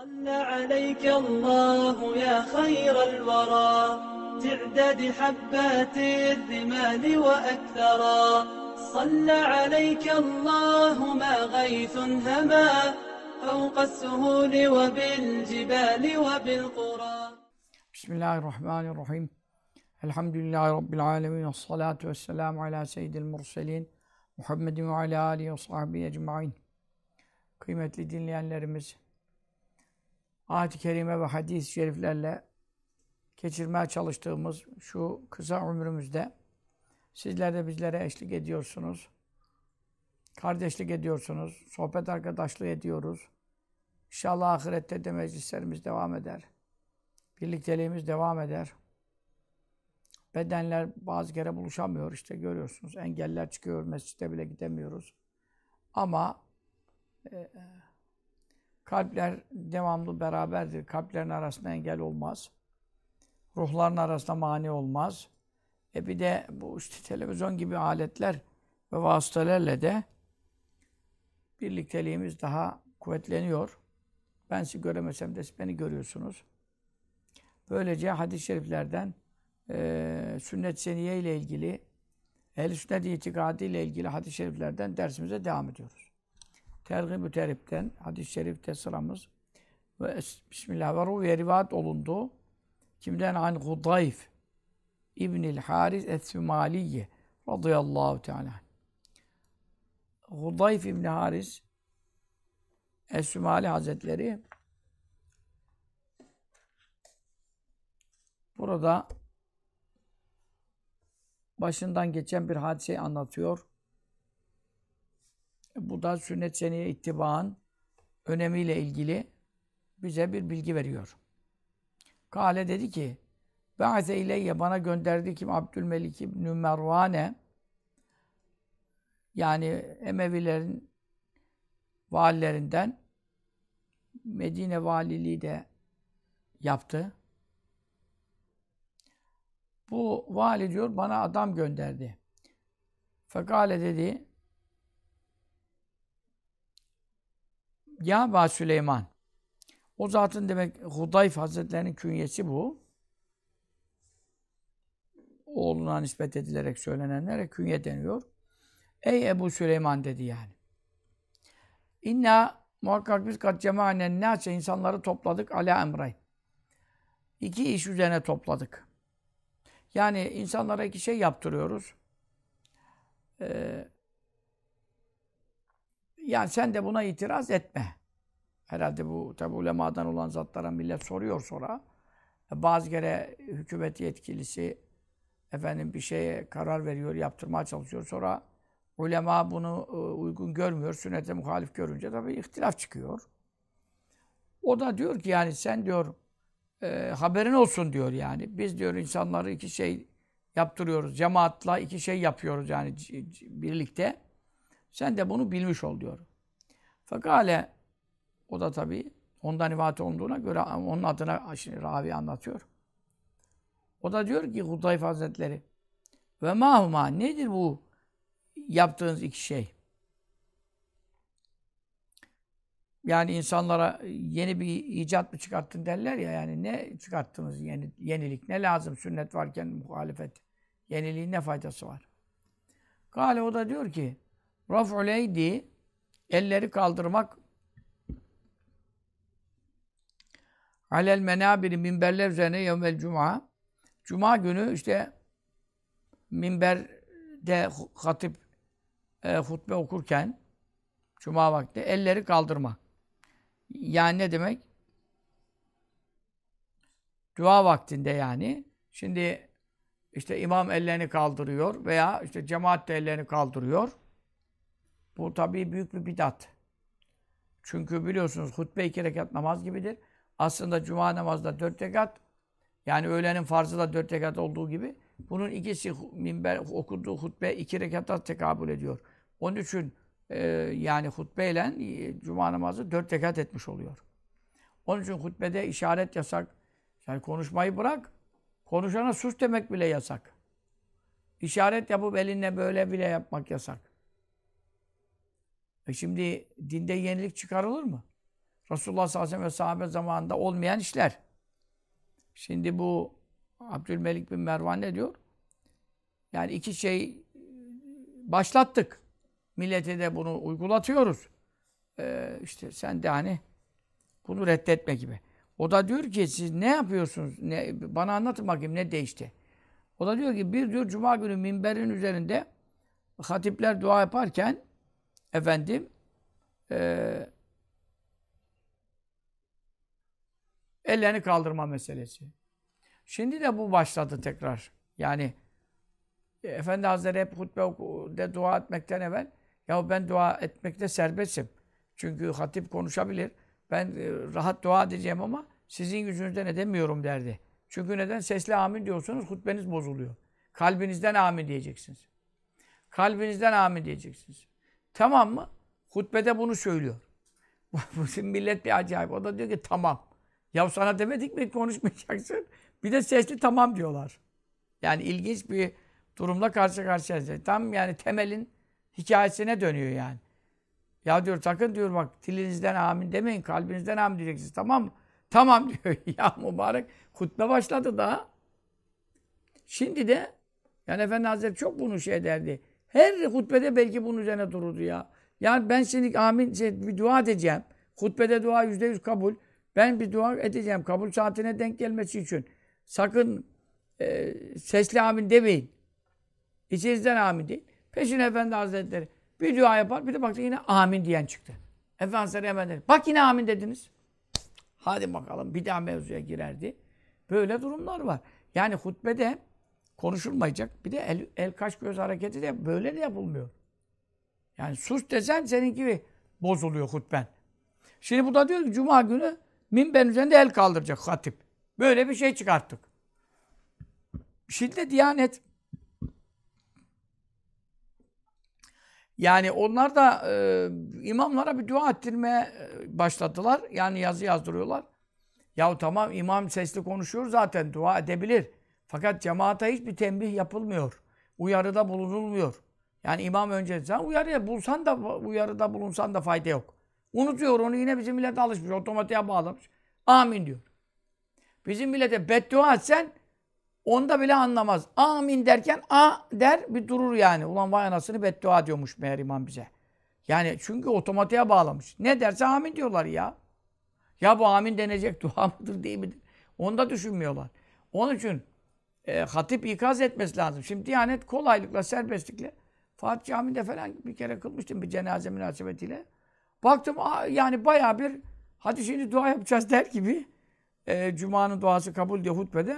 صلى عليك الله يا خير الورى. تعداد حبات الرمال وأكثرا. صلى عليك الله ما غيث هما. فوق السهول وبالجبال وبالقرى. بسم الله الرحمن الرحيم. الحمد لله رب العالمين. والصلاة والسلام على سيد المرسلين محمد وعلى آله وصحبه أجمعين. Kıymetli dinleyenlerimiz, ayet-i kerime ve hadis-i şeriflerle geçirmeye çalıştığımız şu kısa ömrümüzde sizler de bizlere eşlik ediyorsunuz. Kardeşlik ediyorsunuz. Sohbet arkadaşlığı ediyoruz. İnşallah ahirette de meclislerimiz devam eder. Birlikteliğimiz devam eder. Bedenler bazı kere buluşamıyor işte görüyorsunuz. Engeller çıkıyor, mescide bile gidemiyoruz. Ama e, kalpler devamlı beraberdir. Kalplerin arasında engel olmaz. Ruhların arasında mani olmaz. E bir de bu işte televizyon gibi aletler ve vasıtalarla de birlikteliğimiz daha kuvvetleniyor. Ben sizi göremesem de siz beni görüyorsunuz. Böylece hadis-i şeriflerden e, sünnet seniye ile ilgili ehl sünnet itikadı ile ilgili hadis-i şeriflerden dersimize devam ediyoruz. Tergib-ü Terip'ten hadis-i şerifte sıramız ve Bismillah ve ruhiye rivayet olundu. Kimden? An Hudayf İbnil Haris Es-Sümaliye radıyallahu teala. Hudayf İbni Haris Es-Sümali Hazretleri Burada başından geçen bir hadiseyi anlatıyor. Bu da sünnet seneye ittibaan önemiyle ilgili bize bir bilgi veriyor. Kale dedi ki Ba'ze ileyye bana gönderdi kim Abdülmelik İbn Mervane yani Emevilerin valilerinden Medine valiliği de yaptı. Bu vali diyor bana adam gönderdi. Fekale dedi Ya Ba Süleyman o zatın demek Hudayf Hazretlerinin künyesi bu. Oğluna nispet edilerek söylenenlere künye deniyor. Ey Ebu Süleyman dedi yani. İnna muhakkak biz kat cemanen nâse insanları topladık ala emray. İki iş üzerine topladık. Yani insanlara iki şey yaptırıyoruz. Ee, yani sen de buna itiraz etme. Herhalde bu tabi ulemadan olan zatlara millet soruyor sonra. Bazı kere hükümet yetkilisi efendim bir şeye karar veriyor, yaptırmaya çalışıyor. Sonra ulema bunu e, uygun görmüyor, sünnete muhalif görünce tabii ihtilaf çıkıyor. O da diyor ki yani sen diyor e, haberin olsun diyor yani. Biz diyor insanları iki şey yaptırıyoruz. Cemaatla iki şey yapıyoruz yani birlikte. Sen de bunu bilmiş ol diyor. Fakale o da tabi ondan ibadet olduğuna göre onun adına şimdi ravi anlatıyor. O da diyor ki Hudayf Hazretleri ve mahuma nedir bu yaptığınız iki şey? Yani insanlara yeni bir icat mı çıkarttın derler ya yani ne çıkarttınız yeni, yenilik ne lazım sünnet varken muhalefet yeniliğin ne faydası var? Kale o da diyor ki raf'uleydi elleri kaldırmak alel menabiri minberler üzerine yevmel cuma cuma günü işte minberde hatip e, hutbe okurken cuma vakti elleri kaldırmak. Yani ne demek? Dua vaktinde yani. Şimdi işte imam ellerini kaldırıyor veya işte cemaat de ellerini kaldırıyor. Bu tabii büyük bir bidat. Çünkü biliyorsunuz hutbe iki rekat namaz gibidir. Aslında cuma namazda dört rekat. Yani öğlenin farzı da dört rekat olduğu gibi. Bunun ikisi minber okuduğu hutbe iki rekata tekabül ediyor. Onun için e, yani hutbeyle e, cuma namazı dört rekat etmiş oluyor. Onun için hutbede işaret yasak. Yani konuşmayı bırak. Konuşana sus demek bile yasak. İşaret yapıp elinle böyle bile yapmak yasak. E şimdi dinde yenilik çıkarılır mı? Resulullah sallallahu aleyhi ve sahabe zamanında olmayan işler. Şimdi bu Abdülmelik bin Mervan ne diyor? Yani iki şey başlattık. Millete de bunu uygulatıyoruz. Ee, işte sen de hani bunu reddetme gibi. O da diyor ki siz ne yapıyorsunuz? Ne, bana anlatın bakayım ne değişti? O da diyor ki bir diyor cuma günü minberin üzerinde hatipler dua yaparken efendim e, ellerini kaldırma meselesi. Şimdi de bu başladı tekrar. Yani e, Efendi Hazretleri hep hutbede dua etmekten evvel ya ben dua etmekte serbestim. Çünkü hatip konuşabilir. Ben e, rahat dua edeceğim ama sizin yüzünüzden edemiyorum derdi. Çünkü neden? Sesli amin diyorsunuz, hutbeniz bozuluyor. Kalbinizden amin diyeceksiniz. Kalbinizden amin diyeceksiniz. Tamam mı? Hutbede bunu söylüyor. Bu millet bir acayip. O da diyor ki tamam. Ya sana demedik mi konuşmayacaksın? Bir de sesli tamam diyorlar. Yani ilginç bir durumla karşı karşıyayız. Tam yani temelin hikayesine dönüyor yani. Ya diyor sakın diyor bak dilinizden amin demeyin, kalbinizden amin diyeceksiniz. Tamam mı? Tamam diyor. ya mübarek hutbe başladı daha. Şimdi de yani Efendi Hazretleri çok bunu şey derdi. Her hutbede belki bunun üzerine dururdu ya. Yani ben şimdi amin şey, bir dua edeceğim. Hutbede dua yüzde yüz kabul. Ben bir dua edeceğim kabul saatine denk gelmesi için. Sakın e, sesli amin demeyin. İçinizden amin deyin. Peşine Efendi Hazretleri bir dua yapar. Bir de baktı yine amin diyen çıktı. Efendi hemen dedi. Bak yine amin dediniz. Hadi bakalım bir daha mevzuya girerdi. Böyle durumlar var. Yani hutbede konuşulmayacak. Bir de el, el kaş göz hareketi de böyle de yapılmıyor. Yani sus desen senin gibi bozuluyor hutben. Şimdi bu da diyor ki cuma günü minber üzerinde el kaldıracak hatip. Böyle bir şey çıkarttık. Şimdi de Diyanet yani onlar da e, imamlara bir dua ettirmeye başladılar. Yani yazı yazdırıyorlar. Yahu tamam imam sesli konuşuyor zaten dua edebilir. Fakat cemaata hiçbir tembih yapılmıyor. Uyarıda bulunulmuyor. Yani imam önce sen uyarıya bulsan da uyarıda bulunsan da fayda yok. Unutuyor onu yine bizim millet alışmış. Otomatiğe bağlamış. Amin diyor. Bizim millete beddua etsen onda bile anlamaz. Amin derken a der bir durur yani. Ulan vay anasını beddua diyormuş meğer imam bize. Yani çünkü otomatiğe bağlamış. Ne derse amin diyorlar ya. Ya bu amin denecek dua mıdır değil midir? Onu da düşünmüyorlar. Onun için e, hatip ikaz etmesi lazım. Şimdi Diyanet kolaylıkla, serbestlikle Fatih Camii'nde falan bir kere kılmıştım bir cenaze münasebetiyle. Baktım yani bayağı bir hadi şimdi dua yapacağız der gibi e, Cuma'nın duası kabul diye hutbede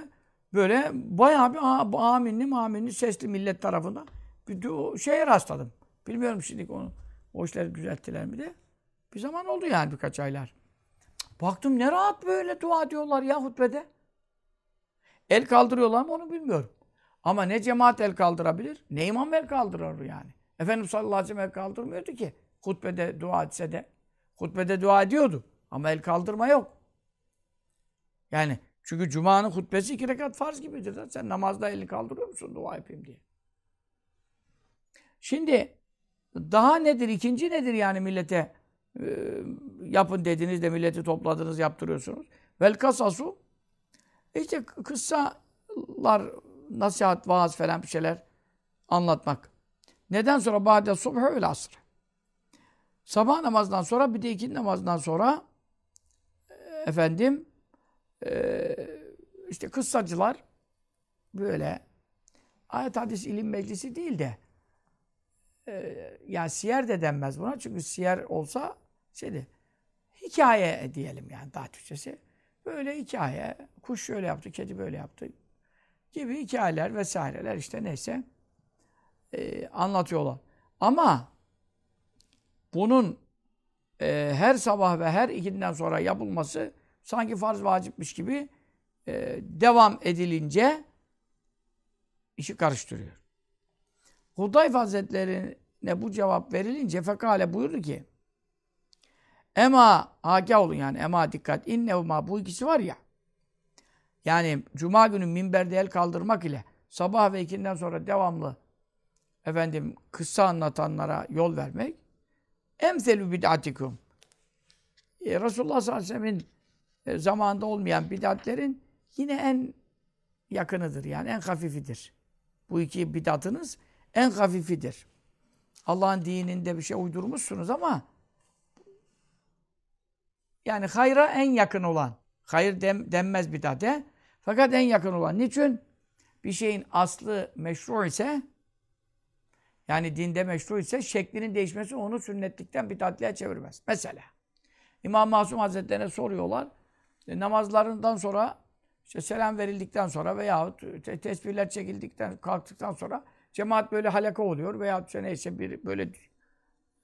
böyle bayağı bir aminli maminli sesli millet tarafından bir şeye rastladım. Bilmiyorum şimdi onu. O işleri düzelttiler mi de. Bir zaman oldu yani birkaç aylar. Baktım ne rahat böyle dua diyorlar ya hutbede. El kaldırıyorlar mı onu bilmiyorum. Ama ne cemaat el kaldırabilir, ne imam el kaldırır yani. Efendimiz sallallahu aleyhi ve sellem el kaldırmıyordu ki. Hutbede dua etse de. Hutbede dua ediyordu. Ama el kaldırma yok. Yani çünkü Cuma'nın hutbesi iki rekat farz gibidir. Sen namazda elini kaldırıyor musun dua yapayım diye. Şimdi daha nedir? ikinci nedir yani millete e, yapın dediniz de milleti topladınız yaptırıyorsunuz. Vel kasasu işte kıssalar, nasihat, vaaz falan bir şeyler anlatmak. Neden sonra ba'de subh öyle asr. Sabah namazından sonra bir de ikindi namazından sonra efendim e, işte kıssacılar böyle ayet hadis ilim meclisi değil de e, yani siyer de denmez buna çünkü siyer olsa şeydi hikaye diyelim yani daha Türkçesi. Böyle hikaye, kuş şöyle yaptı, kedi böyle yaptı gibi hikayeler vesaireler işte neyse e, anlatıyorlar. Ama bunun e, her sabah ve her ikinden sonra yapılması sanki farz vacipmiş gibi e, devam edilince işi karıştırıyor. Hudayf Hazretleri'ne bu cevap verilince fekale buyurdu ki Ema agah olun yani. Ema dikkat. İnnevma bu ikisi var ya. Yani cuma günü minberde el kaldırmak ile sabah ve ikinden sonra devamlı efendim kıssa anlatanlara yol vermek. Emselü bid'atikum. E, Resulullah sallallahu aleyhi ve sellem'in e, zamanında olmayan bidatlerin yine en yakınıdır yani en hafifidir. Bu iki bidatınız en hafifidir. Allah'ın dininde bir şey uydurmuşsunuz ama yani hayra en yakın olan. Hayır dem, denmez bidate. Fakat en yakın olan. Niçin? Bir şeyin aslı meşru ise yani dinde meşru ise şeklinin değişmesi onu sünnetlikten bidatliğe çevirmez. Mesela İmam Masum Hazretlerine soruyorlar. E, namazlarından sonra işte selam verildikten sonra veya tesbihler çekildikten kalktıktan sonra cemaat böyle halaka oluyor veya işte neyse bir böyle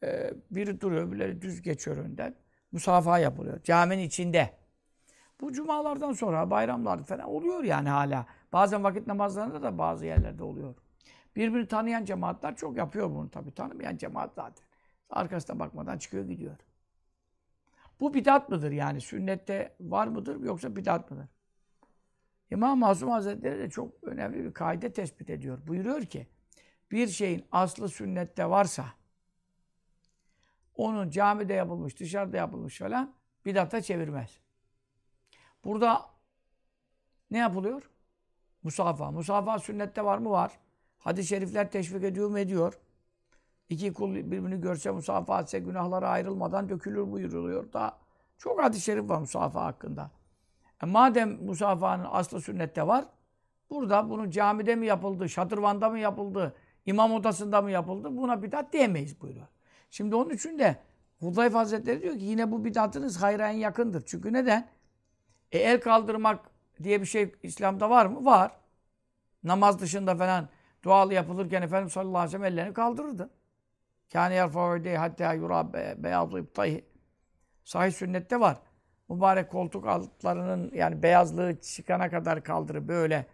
e, biri duruyor, birileri düz geçiyor önden. Musafaha yapılıyor. Caminin içinde. Bu cumalardan sonra bayramlarda falan oluyor yani hala. Bazen vakit namazlarında da bazı yerlerde oluyor. Birbirini tanıyan cemaatler çok yapıyor bunu tabii. Tanımayan cemaat zaten. Arkasına bakmadan çıkıyor gidiyor. Bu bidat mıdır yani? Sünnette var mıdır yoksa bidat mıdır? İmam Masum Hazretleri de çok önemli bir kaide tespit ediyor. Buyuruyor ki, bir şeyin aslı sünnette varsa, onun camide yapılmış, dışarıda yapılmış falan bidata çevirmez. Burada ne yapılıyor? Musafa. Musafa sünnette var mı? Var. Hadis-i şerifler teşvik ediyor mu? Ediyor. İki kul birbirini görse musafa etse günahları ayrılmadan dökülür buyuruluyor. Da çok hadis-i şerif var musafa hakkında. E madem musafahanın aslı sünnette var, burada bunun camide mi yapıldı, şadırvanda mı yapıldı, imam odasında mı yapıldı buna bidat diyemeyiz buyuruyor. Şimdi onun için de Hudayf Hazretleri diyor ki yine bu bidatınız hayra en yakındır. Çünkü neden? E el kaldırmak diye bir şey İslam'da var mı? Var. Namaz dışında falan dualı yapılırken Efendimiz sallallahu aleyhi ve sellem ellerini kaldırırdı. Kâne yerfâ hatta yura beyazı iptayhi. Sahih sünnette var. Mübarek koltuk altlarının yani beyazlığı çıkana kadar kaldırır böyle.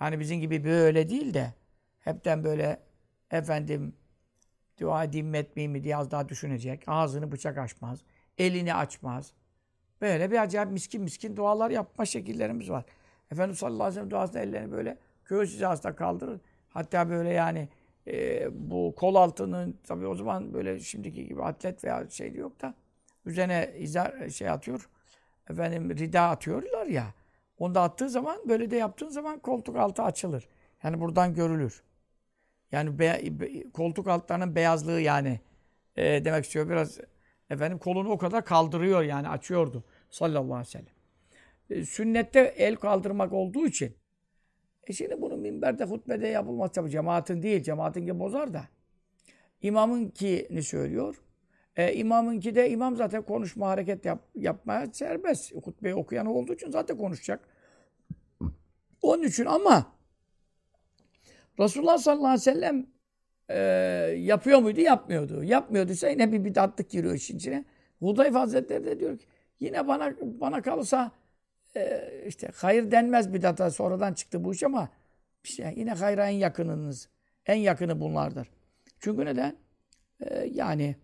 Yani bizim gibi böyle değil de hepten böyle efendim dua edeyim etmeyeyim mi diye az daha düşünecek. Ağzını bıçak açmaz. Elini açmaz. Böyle bir acayip miskin miskin dualar yapma şekillerimiz var. Efendimiz sallallahu aleyhi ve sellem duasında ellerini böyle göğüs hizasında kaldırır. Hatta böyle yani e, bu kol altının tabii o zaman böyle şimdiki gibi atlet veya şey yok da üzerine izar şey atıyor. Efendim rida atıyorlar ya. Onu da attığı zaman böyle de yaptığın zaman koltuk altı açılır. Yani buradan görülür. Yani be, be, koltuk altlarının beyazlığı yani e, demek istiyor. Biraz efendim kolunu o kadar kaldırıyor yani açıyordu sallallahu aleyhi ve sellem. E, sünnette el kaldırmak olduğu için e şimdi bunun minberde hutbede yapılmaz tabi cemaatin değil. Cemaatin ki bozar da. İmamın ki söylüyor. E, imamınki de imam zaten konuşma, hareket yap, yapmaya serbest. Hutbeyi okuyan olduğu için zaten konuşacak. Onun için ama Resulullah sallallahu aleyhi ve sellem e, yapıyor muydu? Yapmıyordu. Yapmıyorduysa yine bir bidatlık giriyor işin içine. Hudayf Hazretleri de diyor ki yine bana bana kalırsa e, işte hayır denmez bidata sonradan çıktı bu iş ama işte yine hayra en yakınınız. En yakını bunlardır. Çünkü neden? E, yani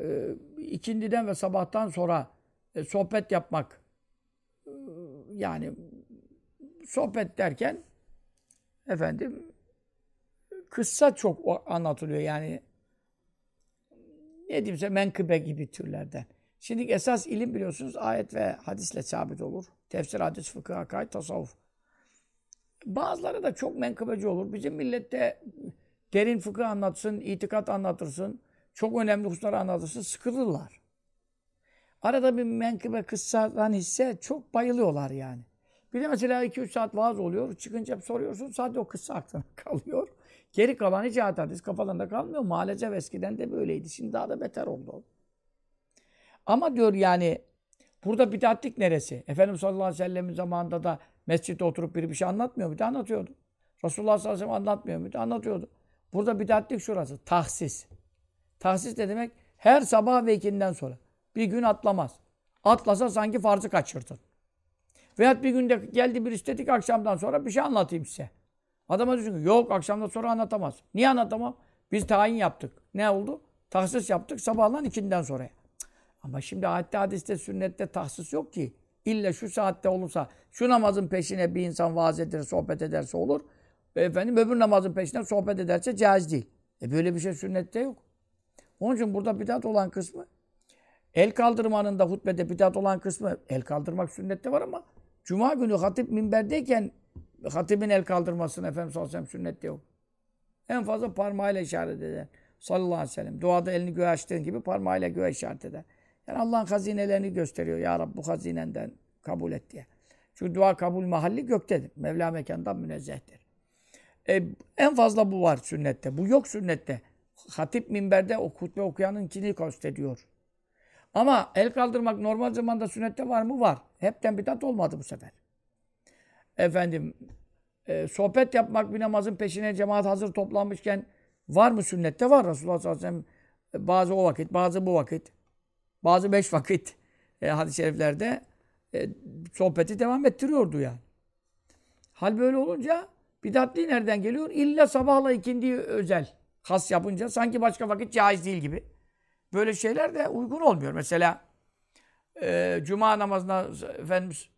e, ikindiden ve sabahtan sonra e, sohbet yapmak e, yani sohbet derken efendim kıssa çok anlatılıyor yani ne diyeyimse menkıbe gibi türlerden. Şimdi esas ilim biliyorsunuz ayet ve hadisle sabit olur. Tefsir, hadis, fıkıh, hakaret, tasavvuf. Bazıları da çok menkıbeci olur. Bizim millette derin fıkıh anlatsın, itikat anlatırsın, çok önemli hususları anlatırsın, sıkılırlar. Arada bir menkıbe kıssadan hisse çok bayılıyorlar yani. Bir de mesela 2-3 saat vaaz oluyor. Çıkınca soruyorsun. Sadece o kıssa aklına kalıyor. Geri kalan hiç hadis kafalarında kalmıyor. Maalesef eskiden de böyleydi. Şimdi daha da beter oldu. Ama diyor yani burada bidatlik neresi? Efendimiz sallallahu aleyhi ve sellem'in zamanında da mescitte oturup biri bir şey anlatmıyor muydu? Anlatıyordu. Resulullah sallallahu aleyhi ve sellem anlatmıyor muydu? Anlatıyordu. Burada bidatlik şurası. Tahsis. Tahsis ne demek? Her sabah ve ikinden sonra. Bir gün atlamaz. Atlasa sanki farzı kaçırdın. Veyahut bir günde geldi bir istedik akşamdan sonra bir şey anlatayım size. Adama diyorsun ki yok akşamdan sonra anlatamaz. Niye anlatamam? Biz tayin yaptık. Ne oldu? Tahsis yaptık sabahlan ikinden sonra. Ama şimdi ayette, hadiste, sünnette tahsis yok ki. İlle şu saatte olursa, şu namazın peşine bir insan vaaz eder, sohbet ederse olur. Efendim öbür namazın peşine sohbet ederse caiz değil. E böyle bir şey sünnette yok. Onun için burada bidat olan kısmı El kaldırmanın da hutbede bidat olan kısmı el kaldırmak sünnette var ama Cuma günü hatip minberdeyken hatibin el kaldırmasını Efendimiz sallallahu sünnette yok. En fazla parmağıyla işaret eder. Sallallahu aleyhi ve sellem. Duada elini göğe açtığın gibi parmağıyla göğe işaret eder. Yani Allah'ın hazinelerini gösteriyor. Ya Rabbi bu hazinenden kabul et diye. Çünkü dua kabul mahalli göktedir. Mevla mekandan münezzehtir. E, en fazla bu var sünnette. Bu yok sünnette. Hatip minberde o hutbe okuyanınkini kastediyor. Ama el kaldırmak normal zamanda sünnette var mı? Var. Hepten bidat olmadı bu sefer. Efendim, e, sohbet yapmak bir namazın peşine cemaat hazır toplanmışken var mı sünnette? Var. Resulullah sallallahu aleyhi ve sellem bazı o vakit, bazı bu vakit, bazı beş vakit e, hadis-i şeriflerde e, sohbeti devam ettiriyordu yani. Hal böyle olunca bidatli nereden geliyor? İlla sabahla ikindi özel. Has yapınca sanki başka vakit caiz değil gibi. Böyle şeyler de uygun olmuyor. Mesela e, cuma namazına Efendimiz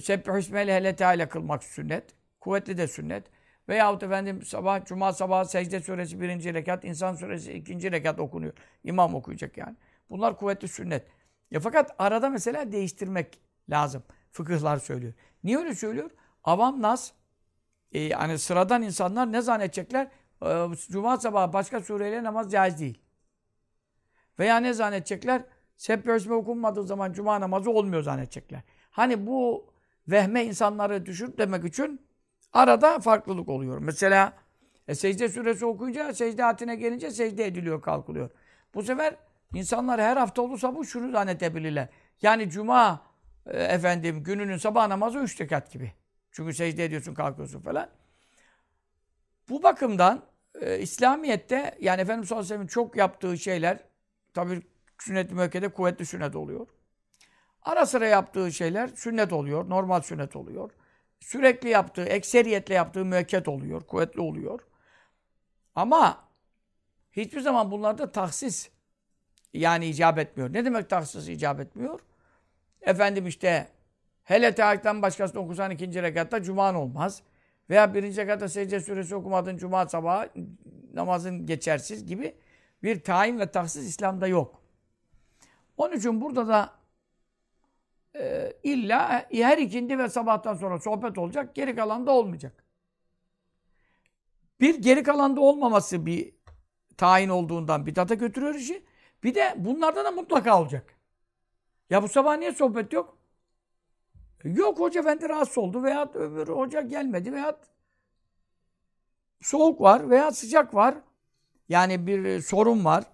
Sebbih ismeli hele teala kılmak sünnet. Kuvvetli de sünnet. Veyahut efendim sabah, cuma sabahı secde suresi birinci rekat, insan suresi ikinci rekat okunuyor. İmam okuyacak yani. Bunlar kuvvetli sünnet. Ya fakat arada mesela değiştirmek lazım. Fıkıhlar söylüyor. Niye öyle söylüyor? Avam nas, e, hani sıradan insanlar ne zannedecekler? E, cuma sabahı başka sureyle namaz caiz değil. Veya ne zannedecekler? Sebbih okunmadığı zaman cuma namazı olmuyor zannedecekler. Hani bu vehme insanları düşür demek için arada farklılık oluyor. Mesela e, secde suresi okuyunca secde gelince secde ediliyor, kalkılıyor. Bu sefer insanlar her hafta olursa bu şunu zannedebilirler. Yani cuma e, efendim gününün sabah namazı üç rekat gibi. Çünkü secde ediyorsun, kalkıyorsun falan. Bu bakımdan e, İslamiyet'te yani Efendimiz sallallahu aleyhi ve sellem'in çok yaptığı şeyler tabii sünnet-i kuvvetli sünnet oluyor. Ara sıra yaptığı şeyler sünnet oluyor, normal sünnet oluyor. Sürekli yaptığı, ekseriyetle yaptığı müekket oluyor, kuvvetli oluyor. Ama hiçbir zaman bunlarda tahsis yani icap etmiyor. Ne demek tahsis icap etmiyor? Efendim işte hele teakten başkasını okusan ikinci rekatta cuman olmaz. Veya birinci rekatta secde suresi okumadın cuma sabahı namazın geçersiz gibi bir tayin ve tahsis İslam'da yok. Onun için burada da e, illa her ikindi ve sabahtan sonra sohbet olacak, geri kalan da olmayacak. Bir geri kalan da olmaması bir tayin olduğundan bidata götürüyor işi. Bir de bunlardan da mutlaka olacak. Ya bu sabah niye sohbet yok? Yok hoca efendi rahatsız oldu veya öbür hoca gelmedi veya soğuk var veya sıcak var. Yani bir sorun var.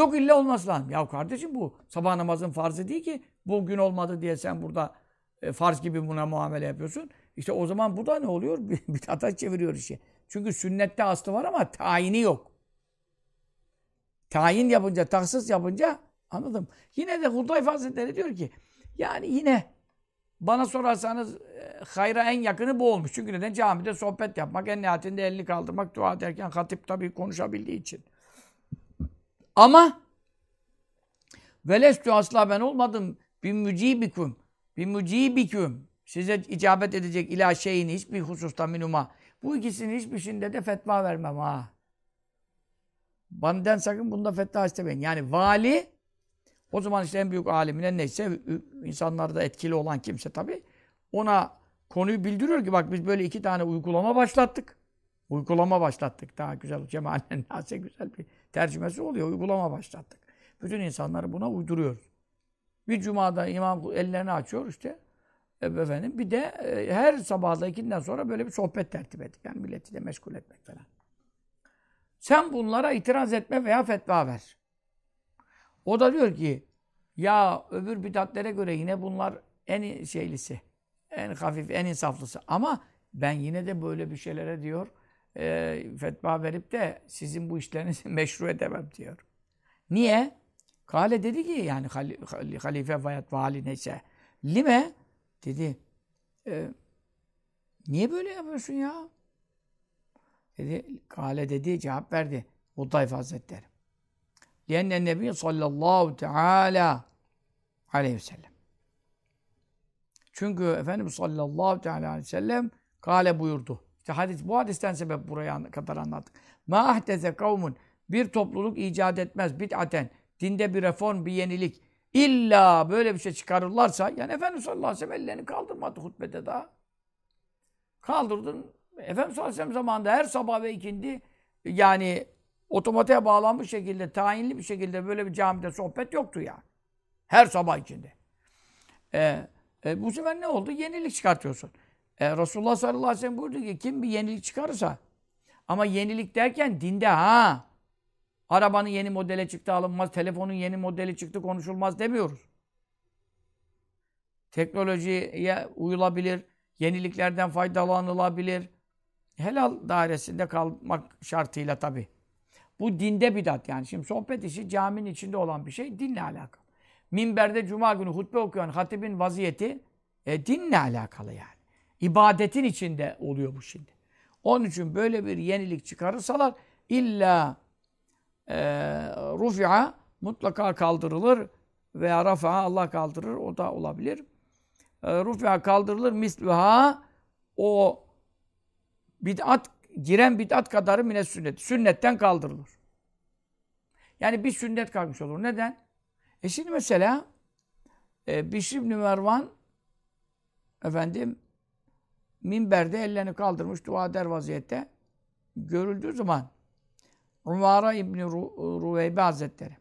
Yok illa olması lazım. Ya kardeşim bu sabah namazın farzı değil ki bugün olmadı diye sen burada e, farz gibi buna muamele yapıyorsun. İşte o zaman bu da ne oluyor? Bir tata çeviriyor işi. Çünkü sünnette aslı var ama tayini yok. Tayin yapınca, tahsis yapınca anladım. Yine de Hudayf Hazretleri diyor ki yani yine bana sorarsanız e, hayra en yakını bu olmuş. Çünkü neden? Camide sohbet yapmak, en nihayetinde elini kaldırmak, dua ederken hatip tabii konuşabildiği için. Ama velestu asla ben olmadım bir mücibikum bir mücibiküm size icabet edecek ila şeyin hiçbir hususta minuma. Bu ikisinin hiçbirinde de fetva vermem ha. Benden sakın bunda fetva istemeyin. Yani vali o zaman işte en büyük alimine neyse insanlarda etkili olan kimse tabi ona konuyu bildiriyor ki bak biz böyle iki tane uygulama başlattık. Uygulama başlattık. Daha güzel cemalen nase güzel bir tercümesi oluyor. Uygulama başlattık. Bütün insanları buna uyduruyoruz. Bir cumada imam ellerini açıyor işte. E, efendim bir de e, her sabahda ikinden sonra böyle bir sohbet tertip ettik. Yani milleti de meşgul etmek falan. Sen bunlara itiraz etme veya fetva ver. O da diyor ki ya öbür bidatlere göre yine bunlar en şeylisi, en hafif, en insaflısı. Ama ben yine de böyle bir şeylere diyor e, fetva verip de sizin bu işlerinizi meşru edemem diyor. Niye? Kale dedi ki yani halife veyahut vali neyse. Lime? Dedi. E, niye böyle yapıyorsun ya? Dedi, Kale dedi, cevap verdi. Udayf Hazretleri. Liyenne Nebi sallallahu teala aleyhi ve sellem. Çünkü Efendimiz sallallahu teala aleyhi ve sellem kale buyurdu. İşte hadis, bu hadisten sebep buraya kadar anlattık. Ma ahdese kavmun bir topluluk icat etmez bid'aten dinde bir reform, bir yenilik illa böyle bir şey çıkarırlarsa yani Efendimiz sallallahu aleyhi ve sellem ellerini kaldırmadı hutbede daha. Kaldırdın. Efendimiz sallallahu aleyhi ve sellem zamanında her sabah ve ikindi yani otomatiğe bağlanmış şekilde, tayinli bir şekilde böyle bir camide sohbet yoktu yani. Her sabah içinde. Ee, e, bu sefer ne oldu? Yenilik çıkartıyorsun. E, Resulullah sallallahu aleyhi ve sellem buyurdu ki kim bir yenilik çıkarırsa ama yenilik derken dinde ha arabanın yeni modele çıktı alınmaz, telefonun yeni modeli çıktı konuşulmaz demiyoruz. Teknolojiye uyulabilir, yeniliklerden faydalanılabilir. Helal dairesinde kalmak şartıyla tabi. Bu dinde bidat yani. Şimdi sohbet işi caminin içinde olan bir şey dinle alakalı. Minberde cuma günü hutbe okuyan hatibin vaziyeti e, dinle alakalı yani. İbadetin içinde oluyor bu şimdi. Onun için böyle bir yenilik çıkarırsalar illa e, rufi'a mutlaka kaldırılır veya rafa Allah kaldırır o da olabilir. E, rufi'a kaldırılır misluha o bid'at giren bid'at kadarı mine sünnet. Sünnetten kaldırılır. Yani bir sünnet kalkmış olur. Neden? E şimdi mesela e, Bişr ibn Mervan efendim minberde ellerini kaldırmış dua eder vaziyette görüldüğü zaman Umara İbni Ru Ruveybe Hazretleri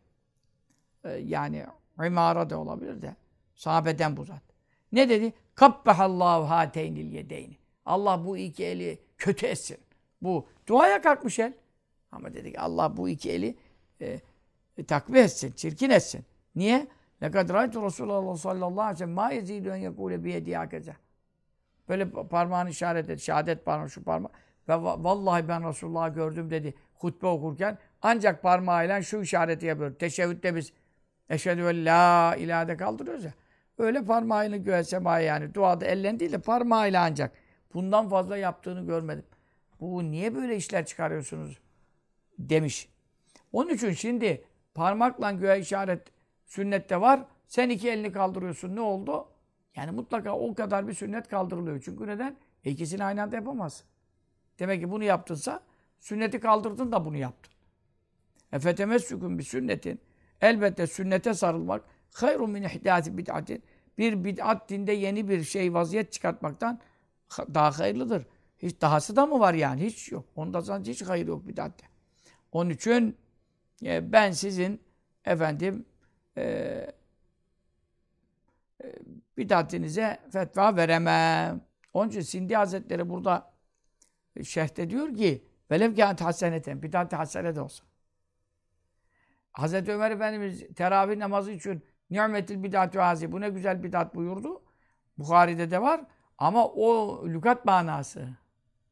e, yani Umara da olabilir de sahabeden bu zat. Ne dedi? Kabbahallahu hateynil yedeyni. Allah bu iki eli kötü etsin. Bu duaya kalkmış el. Ama dedik Allah bu iki eli e, e, takviye etsin, çirkin etsin. Niye? Lekad raytu Resulullah sallallahu aleyhi ve sellem yezidu en yekule biyedi hakeze. Böyle parmağını işaret et, şehadet parmağı, şu parmağı. Ve vallahi ben Resulullah'ı gördüm dedi hutbe okurken. Ancak parmağıyla şu işareti yapıyor. Teşehhütte biz eşhedü ve la ilahede kaldırıyoruz ya. Öyle parmağını göğe semaya yani. Duada ellen değil de parmağıyla ancak. Bundan fazla yaptığını görmedim. Bu niye böyle işler çıkarıyorsunuz? Demiş. Onun için şimdi parmakla göğe işaret sünnette var. Sen iki elini kaldırıyorsun. Ne oldu? Yani mutlaka o kadar bir sünnet kaldırılıyor. Çünkü neden? E ikisini aynı anda yapamaz. Demek ki bunu yaptınsa sünneti kaldırdın da bunu yaptın. Efetemessükün bir sünnetin elbette sünnete sarılmak hayrun min ihdâti bid'atin bir bid'at dinde yeni bir şey vaziyet çıkartmaktan daha hayırlıdır. Hiç dahası da mı var yani? Hiç yok. Onda zaten hiç hayır yok bid'atte. Onun için e, ben sizin efendim e, e, bid'atinize fetva veremem. Onun için Sindi Hazretleri burada şerhte diyor ki velev kânt haseneten, bid'at hasene de olsa. Hazreti Ömer Efendimiz teravih namazı için ni'metil bid'atü hazi. Bu ne güzel bid'at buyurdu. Bukhari'de de var. Ama o lügat manası.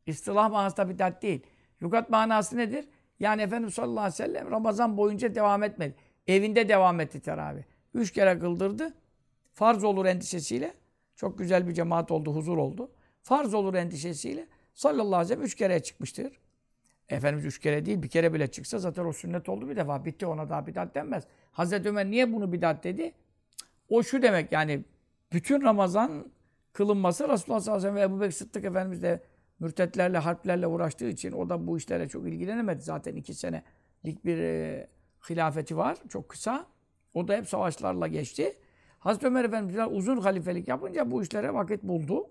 İstilah manası da bid'at değil. Lügat manası nedir? Yani Efendimiz sallallahu aleyhi ve sellem Ramazan boyunca devam etmedi. Evinde devam etti teravih. Üç kere kıldırdı. Farz olur endişesiyle. Çok güzel bir cemaat oldu, huzur oldu. Farz olur endişesiyle sallallahu aleyhi ve sellem üç kere çıkmıştır. Efendimiz üç kere değil, bir kere bile çıksa zaten o sünnet oldu bir defa. Bitti ona daha bidat denmez. Hazreti Ömer niye bunu bidat dedi? O şu demek yani bütün Ramazan kılınması Resulullah sallallahu aleyhi ve sellem ve Ebu Sıddık Efendimiz de mürtetlerle, harplerle uğraştığı için o da bu işlere çok ilgilenemedi. Zaten iki senelik bir e, hilafeti var. Çok kısa. O da hep savaşlarla geçti. Hazreti Ömer Efendimiz uzun halifelik yapınca bu işlere vakit buldu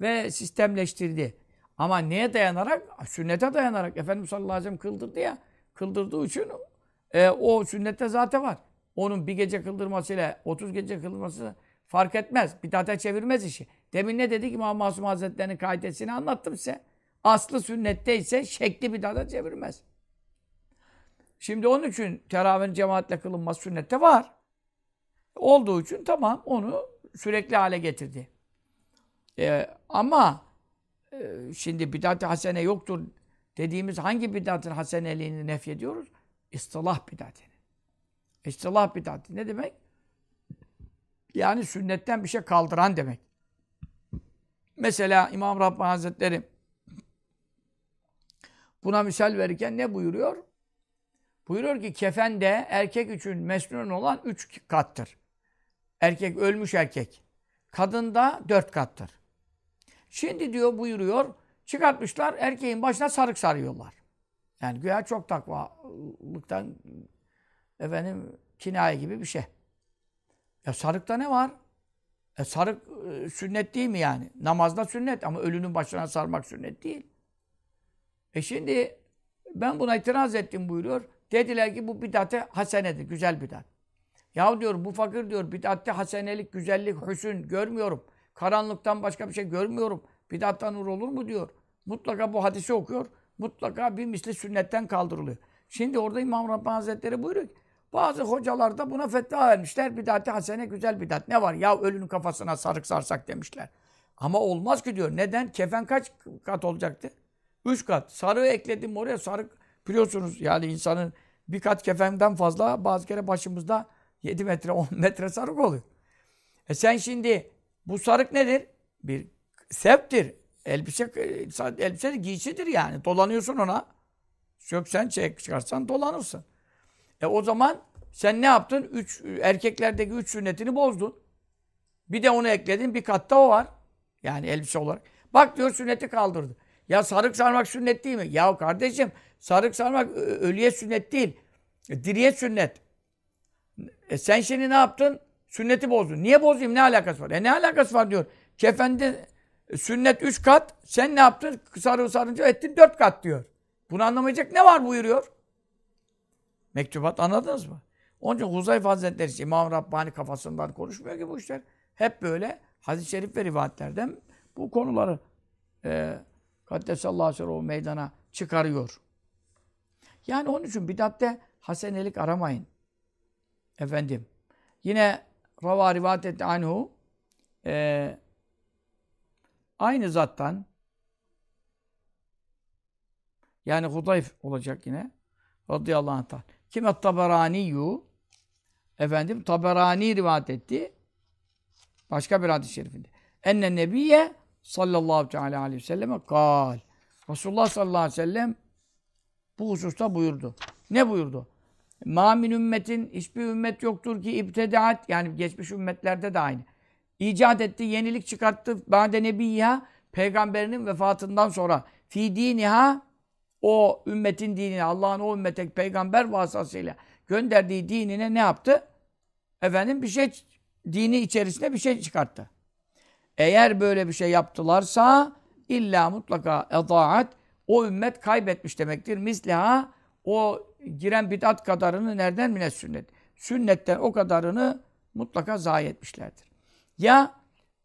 ve sistemleştirdi. Ama neye dayanarak? Sünnete dayanarak. Efendimiz sallallahu aleyhi ve sellem kıldırdı ya. Kıldırdığı için e, o sünnette zaten var. Onun bir gece kıldırmasıyla 30 gece kıldırması fark etmez. Bidate çevirmez işi. Demin ne dedik İmam Masum Hazretleri'nin kaidesini anlattım size. Aslı sünnette ise şekli bidata çevirmez. Şimdi onun için teravih cemaatle kılınması sünnette var. Olduğu için tamam onu sürekli hale getirdi. Ee, ama e, şimdi bidat-ı hasene yoktur dediğimiz hangi bidat-ı haseneliğini nefyediyoruz? İstilah bidatini. İstilah bidatı ne demek? Yani sünnetten bir şey kaldıran demek. Mesela İmam Rabbani Hazretleri buna misal verirken ne buyuruyor? Buyuruyor ki kefende erkek için mesnun olan üç kattır. Erkek, ölmüş erkek. Kadında dört kattır. Şimdi diyor buyuruyor, çıkartmışlar erkeğin başına sarık sarıyorlar. Yani güya çok takvalıktan efendim kinaye gibi bir şey. Ya sarıkta ne var? E sarık e, sünnet değil mi yani? Namazda sünnet ama ölünün başına sarmak sünnet değil. E şimdi ben buna itiraz ettim buyuruyor. Dediler ki bu bidat-ı hasenedir, güzel bidat. Ya diyor bu fakir diyor bidatte hasenelik, güzellik, hüsün görmüyorum. Karanlıktan başka bir şey görmüyorum. Bidattan nur olur mu diyor. Mutlaka bu hadisi okuyor. Mutlaka bir misli sünnetten kaldırılıyor. Şimdi orada İmam Rabbani Hazretleri buyuruyor ki bazı hocalar da buna fetva vermişler. Bidat-ı hasene güzel bidat. Ne var? Ya ölünün kafasına sarık sarsak demişler. Ama olmaz ki diyor. Neden? Kefen kaç kat olacaktı? Üç kat. Sarığı ekledim oraya. Sarık biliyorsunuz yani insanın bir kat kefenden fazla bazı kere başımızda 7 metre 10 metre sarık oluyor. E sen şimdi bu sarık nedir? Bir septir. Elbise, elbise giysidir yani. Dolanıyorsun ona. Söksen çek çıkarsan dolanırsın. E o zaman sen ne yaptın? Üç, erkeklerdeki üç sünnetini bozdun. Bir de onu ekledin. Bir katta o var. Yani elbise olarak. Bak diyor sünneti kaldırdı. Ya sarık sarmak sünnet değil mi? Ya kardeşim sarık sarmak ölüye sünnet değil. E, diriye sünnet. E sen şimdi ne yaptın? Sünneti bozdun. Niye bozayım? Ne alakası var? E ne alakası var diyor. Kefende sünnet üç kat. Sen ne yaptın? Sarığı sarınca ettin dört kat diyor. Bunu anlamayacak ne var buyuruyor. Mektubat anladınız mı? Onun için Huzayf Hazretleri İmam Rabbani kafasından konuşmuyor ki bu işler. Hep böyle hadis-i şerif ve rivayetlerden bu konuları e, Kaddesallahu aleyhi ve meydana çıkarıyor. Yani onun için bidatte hasenelik aramayın. Efendim. Yine Rava rivayet etti anhu e, aynı zattan yani Hudayf olacak yine radıyallahu anh. Kime Taberaniyu efendim Taberani rivayet etti. Başka bir hadis-i şerifinde. Enne nebiye sallallahu aleyhi ve selleme kal. Resulullah sallallahu aleyhi ve sellem bu hususta buyurdu. Ne buyurdu? Ma min ümmetin hiçbir ümmet yoktur ki ibtedaat yani geçmiş ümmetlerde de aynı. İcat etti, yenilik çıkarttı. Ba'de nebiyya peygamberinin vefatından sonra fi diniha o ümmetin dinine, Allah'ın o ümmete peygamber vasıtasıyla gönderdiği dinine ne yaptı? Efendim bir şey dini içerisinde bir şey çıkarttı. Eğer böyle bir şey yaptılarsa illa mutlaka edaat o ümmet kaybetmiş demektir. Misliha o giren bid'at kadarını nereden mine sünnet? Sünnetten o kadarını mutlaka zayi etmişlerdir. Ya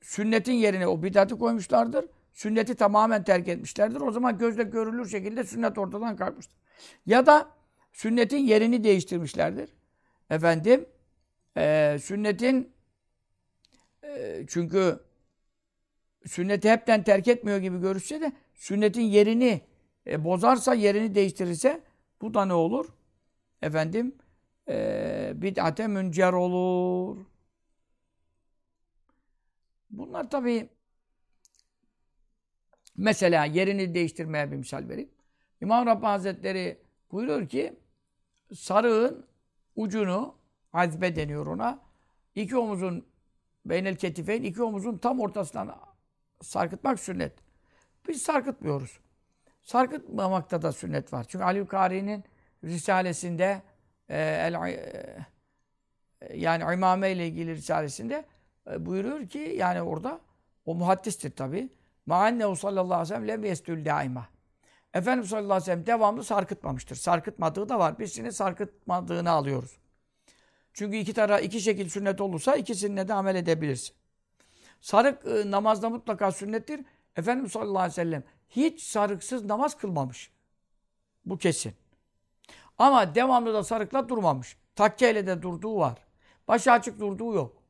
sünnetin yerine o bid'atı koymuşlardır. Sünneti tamamen terk etmişlerdir. O zaman gözle görülür şekilde sünnet ortadan kalkmıştır. Ya da sünnetin yerini değiştirmişlerdir. Efendim e, sünnetin e, çünkü sünneti hepten terk etmiyor gibi görüşse de sünnetin yerini e, bozarsa, yerini değiştirirse bu da ne olur? Efendim e, bid'ate müncer olur. Bunlar tabi mesela yerini değiştirmeye bir misal vereyim. İmam Rabbani Hazretleri buyuruyor ki sarığın ucunu azbe deniyor ona. iki omuzun beynel ketifeyn iki omuzun tam ortasından sarkıtmak sünnet. Biz sarkıtmıyoruz. Sarkıtmamakta da sünnet var. Çünkü Ali Kari'nin Risalesinde e, el, e, yani imame ile ilgili Risalesinde e, buyuruyor ki yani orada o muhaddistir tabi. Ma'annehu sallallahu aleyhi ve sellem lem daima. Efendimiz sallallahu aleyhi ve sellem devamlı sarkıtmamıştır. Sarkıtmadığı da var. Biz şimdi sarkıtmadığını alıyoruz. Çünkü iki tara iki şekil sünnet olursa ikisine de amel edebilirsin. Sarık e, namazda mutlaka sünnettir. Efendimiz sallallahu aleyhi ve sellem hiç sarıksız namaz kılmamış. Bu kesin. Ama devamlı da sarıkla durmamış. Takkeyle de durduğu var. Başı açık durduğu yok.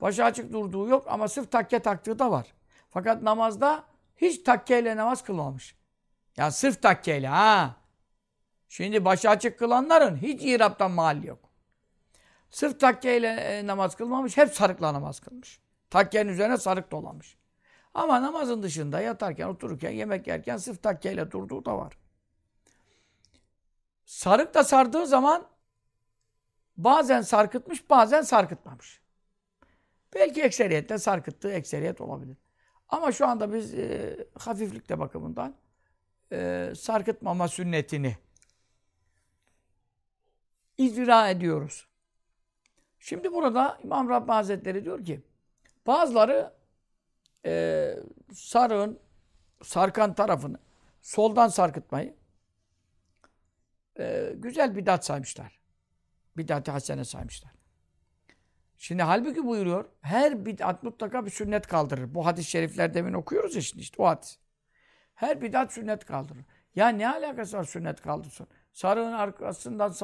Başı açık durduğu yok ama sırf takke taktığı da var. Fakat namazda hiç takkeyle namaz kılmamış. Ya sırf takkeyle ha. Şimdi başı açık kılanların hiç iraptan mahalli yok. Sırf takkeyle e, namaz kılmamış, hep sarıkla namaz kılmış. Takkenin üzerine sarık dolamış. Ama namazın dışında yatarken, otururken, yemek yerken sırf takkeyle durduğu da var. Sarık da sardığı zaman bazen sarkıtmış, bazen sarkıtmamış. Belki ekseriyetle sarkıttığı ekseriyet olabilir. Ama şu anda biz e, hafiflikte bakımından e, sarkıtmama sünnetini icra ediyoruz. Şimdi burada İmam Rabbani Hazretleri diyor ki bazıları e, sarığın sarkan tarafını soldan sarkıtmayı e, güzel bidat saymışlar. Bidat-ı hasene saymışlar. Şimdi halbuki buyuruyor her bid'at mutlaka bir sünnet kaldırır. Bu hadis-i şerifler demin okuyoruz ya şimdi işte o hadis. Her bid'at sünnet kaldırır. Ya ne alakası var sünnet kaldırsın? Sarığın arkasından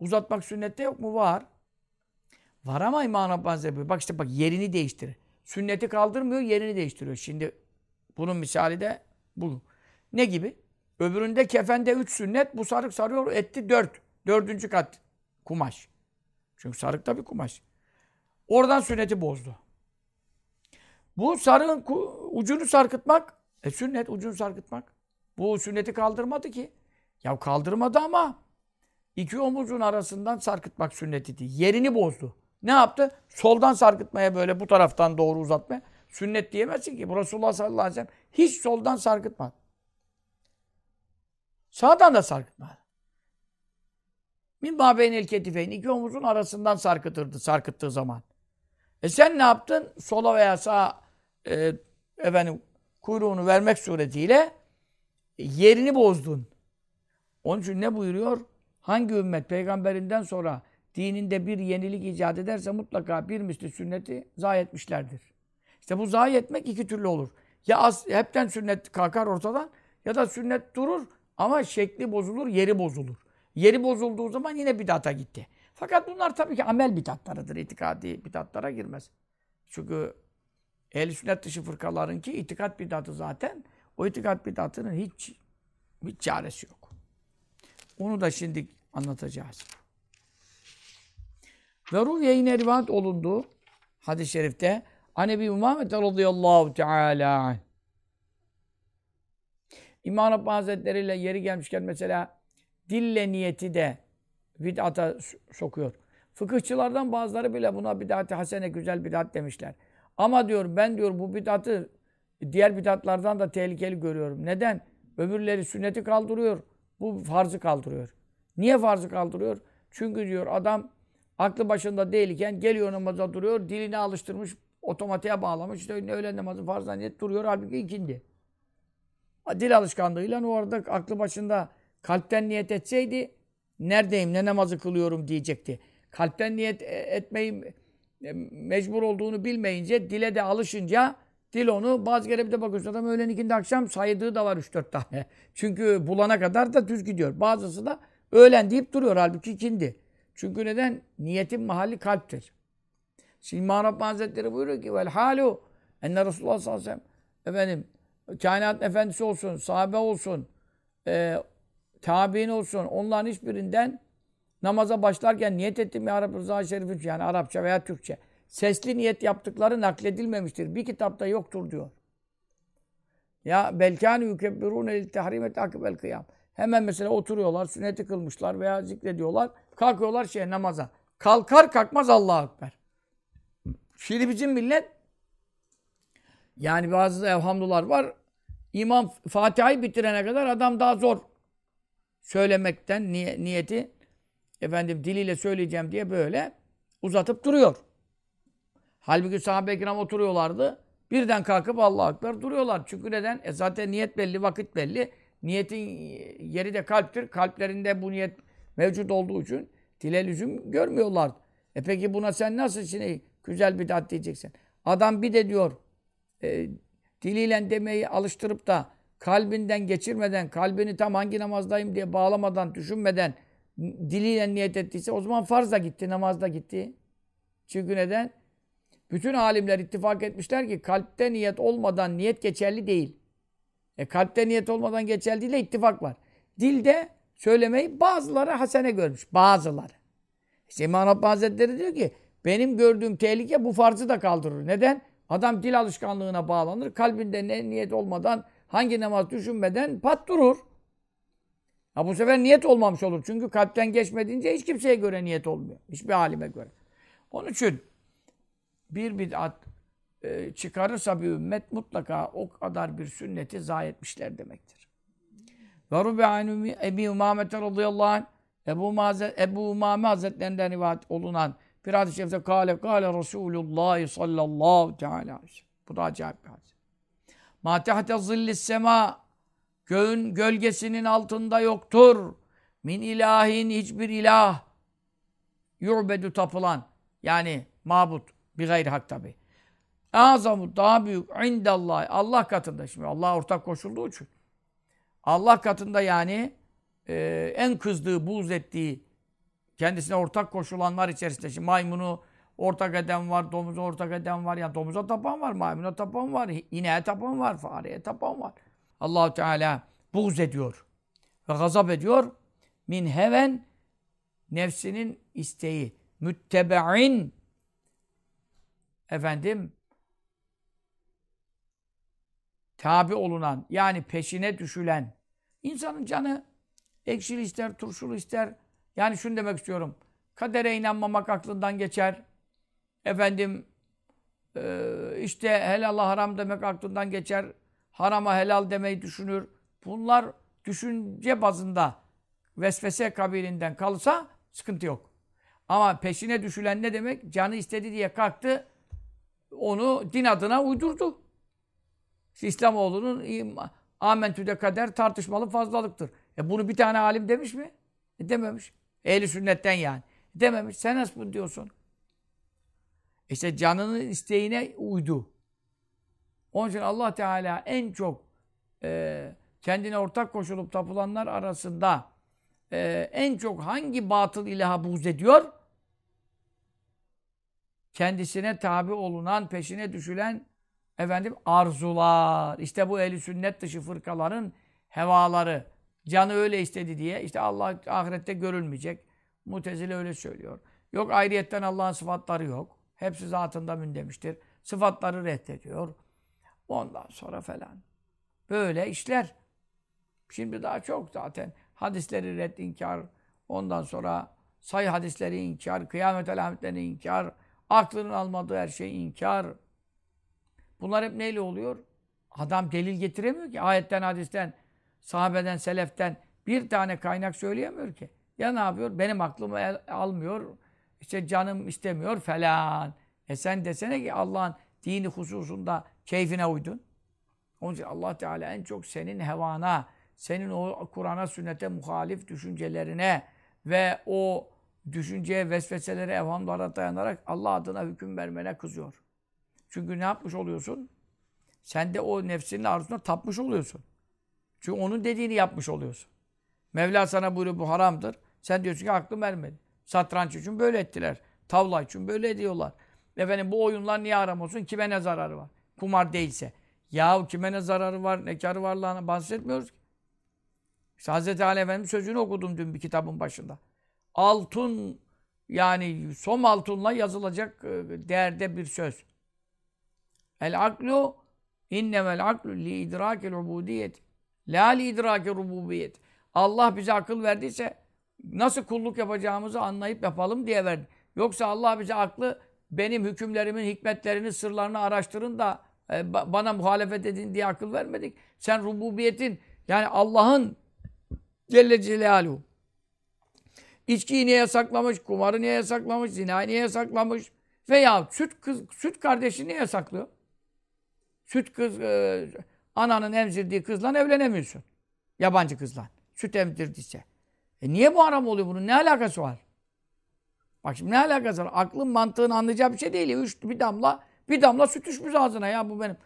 uzatmak sünnette yok mu? Var. Var ama İmam Hazretleri bak işte bak yerini değiştirir. Sünneti kaldırmıyor, yerini değiştiriyor. Şimdi bunun misali de bu. Ne gibi? Öbüründe kefende üç sünnet, bu sarık sarıyor, etti dört. Dördüncü kat kumaş. Çünkü sarık da bir kumaş. Oradan sünneti bozdu. Bu sarığın ucunu sarkıtmak, e sünnet ucunu sarkıtmak. Bu sünneti kaldırmadı ki. Ya kaldırmadı ama iki omuzun arasından sarkıtmak sünnetiydi. Yerini bozdu. Ne yaptı? Soldan sarkıtmaya böyle bu taraftan doğru uzatmaya. Sünnet diyemezsin ki. Resulullah sallallahu aleyhi ve sellem hiç soldan sarkıtmadı. Sağdan da sarkıtmadı. Min el ketifeyn. iki omuzun arasından sarkıtırdı sarkıttığı zaman. E sen ne yaptın? Sola veya sağa e, efendim kuyruğunu vermek suretiyle yerini bozdun. Onun için ne buyuruyor? Hangi ümmet peygamberinden sonra dininde bir yenilik icat ederse mutlaka bir misli sünneti zayi etmişlerdir. İşte bu zayi etmek iki türlü olur. Ya az, hepten sünnet kalkar ortadan ya da sünnet durur ama şekli bozulur, yeri bozulur. Yeri bozulduğu zaman yine bidata gitti. Fakat bunlar tabii ki amel bidatlarıdır. İtikadi bidatlara girmez. Çünkü ehl sünnet dışı fırkaların ki itikat bidatı zaten. O itikat bidatının hiç, hiç çaresi yok. Onu da şimdi anlatacağız. Ve ruhiye yine rivayet olundu hadis-i şerifte Anebi Muhammed radıyallahu teala. İmam Rabbani Hazretleri ile yeri gelmişken mesela dille niyeti de bid'ata sokuyor. Fıkıhçılardan bazıları bile buna bid'at-ı hasene, güzel bid'at demişler. Ama diyor ben diyor bu bid'atı diğer bid'atlardan da tehlikeli görüyorum. Neden? Öbürleri sünneti kaldırıyor. Bu farzı kaldırıyor. Niye farzı kaldırıyor? Çünkü diyor adam aklı başında değilken geliyor namaza duruyor. Dilini alıştırmış, otomatiğe bağlamış. İşte öğlen namazı farzdan niyet duruyor. Halbuki ikindi. Dil alışkanlığıyla orada aklı başında kalpten niyet etseydi neredeyim, ne namazı kılıyorum diyecekti. Kalpten niyet e, etmeyi e, mecbur olduğunu bilmeyince, dile de alışınca dil onu bazı kere bir de bakıyorsun adam öğlen ikindi akşam saydığı da var 3-4 tane. Çünkü bulana kadar da düz gidiyor. Bazısı da öğlen deyip duruyor halbuki ikindi. Çünkü neden? Niyetin mahalli kalptir. Şimdi İmam Rabbani Hazretleri buyuruyor ki vel halu enne Resulullah sallallahu aleyhi ve sellem efendim kainat efendisi olsun, sahabe olsun, e, tabi'in olsun. Onların hiçbirinden namaza başlarken niyet ettim ya Rabbi Rıza Şerif'in yani Arapça veya Türkçe. Sesli niyet yaptıkları nakledilmemiştir. Bir kitapta yoktur diyor. Ya belkâni yukebbirûne lil tehrimet akibel kıyam. Hemen mesela oturuyorlar, sünneti kılmışlar veya zikrediyorlar. Kalkıyorlar şey namaza. Kalkar kalkmaz Allahu Ekber. Şimdi bizim millet yani bazı evhamlılar var. İmam Fatiha'yı bitirene kadar adam daha zor söylemekten niye, niyeti efendim diliyle söyleyeceğim diye böyle uzatıp duruyor. Halbuki sahabe-i kiram oturuyorlardı. Birden kalkıp Allah'a Ekber duruyorlar. Çünkü neden? E zaten niyet belli, vakit belli. Niyetin yeri de kalptir. Kalplerinde bu niyet mevcut olduğu için dile lüzum görmüyorlar. E peki buna sen nasıl şimdi güzel bir tat diyeceksin? Adam bir de diyor e, diliyle demeyi alıştırıp da kalbinden geçirmeden, kalbini tam hangi namazdayım diye bağlamadan, düşünmeden diliyle niyet ettiyse o zaman farz gitti, namaz da gitti. Çünkü neden? Bütün alimler ittifak etmişler ki kalpte niyet olmadan niyet geçerli değil. E kalpte niyet olmadan geçerli değil de ittifak var. Dilde söylemeyi bazıları hasene görmüş. Bazıları. İşte İmam Rabbani Hazretleri diyor ki benim gördüğüm tehlike bu farzı da kaldırır. Neden? Adam dil alışkanlığına bağlanır. Kalbinde ne niyet olmadan hangi namaz düşünmeden pat durur. Ha bu sefer niyet olmamış olur. Çünkü kalpten geçmediğince hiç kimseye göre niyet olmuyor. Hiçbir halime göre. Onun için bir bid'at e, çıkarırsa bir ümmet mutlaka o kadar bir sünneti zayi etmişler demektir. Ve rubi Ebi Umame radıyallahu anh Ebu, Mazet, Ebu Umame Hazretlerinden rivayet olunan Bir hadis-i şerifte kâle kâle Resulullah sallallahu teala aleyhi ve. Bu da acayip bir hadis. Ma tehte zillis sema göğün gölgesinin altında yoktur. Min ilahin hiçbir ilah yu'bedu tapılan yani mabut bir gayri hak tabi. Azamu daha büyük indallah Allah katında şimdi Allah ortak koşulduğu için Allah katında yani e, en kızdığı, buğz ettiği kendisine ortak koşulanlar içerisinde şimdi maymunu ortak eden var, domuzu ortak eden var. Yani domuza tapan var, maymuna tapan var, ineğe tapan var, fareye tapan var. Allahu Teala buğz ediyor ve gazap ediyor. Min heven nefsinin isteği. Müttebe'in efendim tabi olunan yani peşine düşülen insanın canı ekşili ister, turşulu ister. Yani şunu demek istiyorum. Kadere inanmamak aklından geçer. Efendim işte helal haram demek aklından geçer. Harama helal demeyi düşünür. Bunlar düşünce bazında vesvese kabilinden kalırsa sıkıntı yok. Ama peşine düşülen ne demek? Canı istedi diye kalktı. Onu din adına uydurdu. İslamoğlu'nun amentüde kader tartışmalı fazlalıktır. E bunu bir tane alim demiş mi? E dememiş. Ehli sünnetten yani. E dememiş. Sen nasıl bunu diyorsun? İşte canının isteğine uydu. Onun için Allah Teala en çok e, kendine ortak koşulup tapılanlar arasında e, en çok hangi batıl ilaha buğz ediyor? Kendisine tabi olunan, peşine düşülen efendim arzular. İşte bu eli sünnet dışı fırkaların hevaları. Canı öyle istedi diye. işte Allah ahirette görülmeyecek. Mutezile öyle söylüyor. Yok ayrıyetten Allah'ın sıfatları yok. Hepsi zatında mündemiştir. Sıfatları reddediyor. Ondan sonra falan. Böyle işler. Şimdi daha çok zaten. Hadisleri red inkar. Ondan sonra sayı hadisleri inkar. Kıyamet alametlerini inkar. Aklının almadığı her şey inkar. Bunlar hep neyle oluyor? Adam delil getiremiyor ki. Ayetten, hadisten, sahabeden, seleften bir tane kaynak söyleyemiyor ki. Ya ne yapıyor? Benim aklımı el, almıyor. İşte canım istemiyor falan. E sen desene ki Allah'ın dini hususunda keyfine uydun. Onun için Allah Teala en çok senin hevana, senin o Kur'an'a, sünnete muhalif düşüncelerine ve o düşünceye, vesveselere, evhamlara dayanarak Allah adına hüküm vermene kızıyor. Çünkü ne yapmış oluyorsun? Sen de o nefsinin arzusuna tapmış oluyorsun. Çünkü onun dediğini yapmış oluyorsun. Mevla sana buyuruyor bu haramdır. Sen diyorsun ki aklım vermedi. Satranç için böyle ettiler. Tavla için böyle ediyorlar. Efendim bu oyunlar niye haram olsun? Kime ne zararı var? Kumar değilse. Yahu kime ne zararı var, ne karı var lan bahsetmiyoruz ki. İşte Hz. Ali Efendimiz sözünü okudum dün bir kitabın başında. Altın yani som altınla yazılacak değerde bir söz. El aklu innemel aklu li idrakil ubudiyet. La li idrakil rububiyet. Allah bize akıl verdiyse nasıl kulluk yapacağımızı anlayıp yapalım diye verdi. Yoksa Allah bize aklı benim hükümlerimin hikmetlerini, sırlarını araştırın da e, bana muhalefet edin diye akıl vermedik. Sen rububiyetin yani Allah'ın Celle Celaluhu İçkiyi niye yasaklamış, kumarı niye yasaklamış, zinayı niye yasaklamış veya süt kız, süt kardeşini niye yasaklıyor? Süt kız, e, ananın emzirdiği kızla evlenemiyorsun. Yabancı kızla. Süt emzirdiyse. E niye bu haram oluyor bunun? Ne alakası var? Bak şimdi ne alakası var? Aklın mantığını anlayacağı bir şey değil. Üç, bir damla, bir damla süt düşmüş ağzına ya bu benim.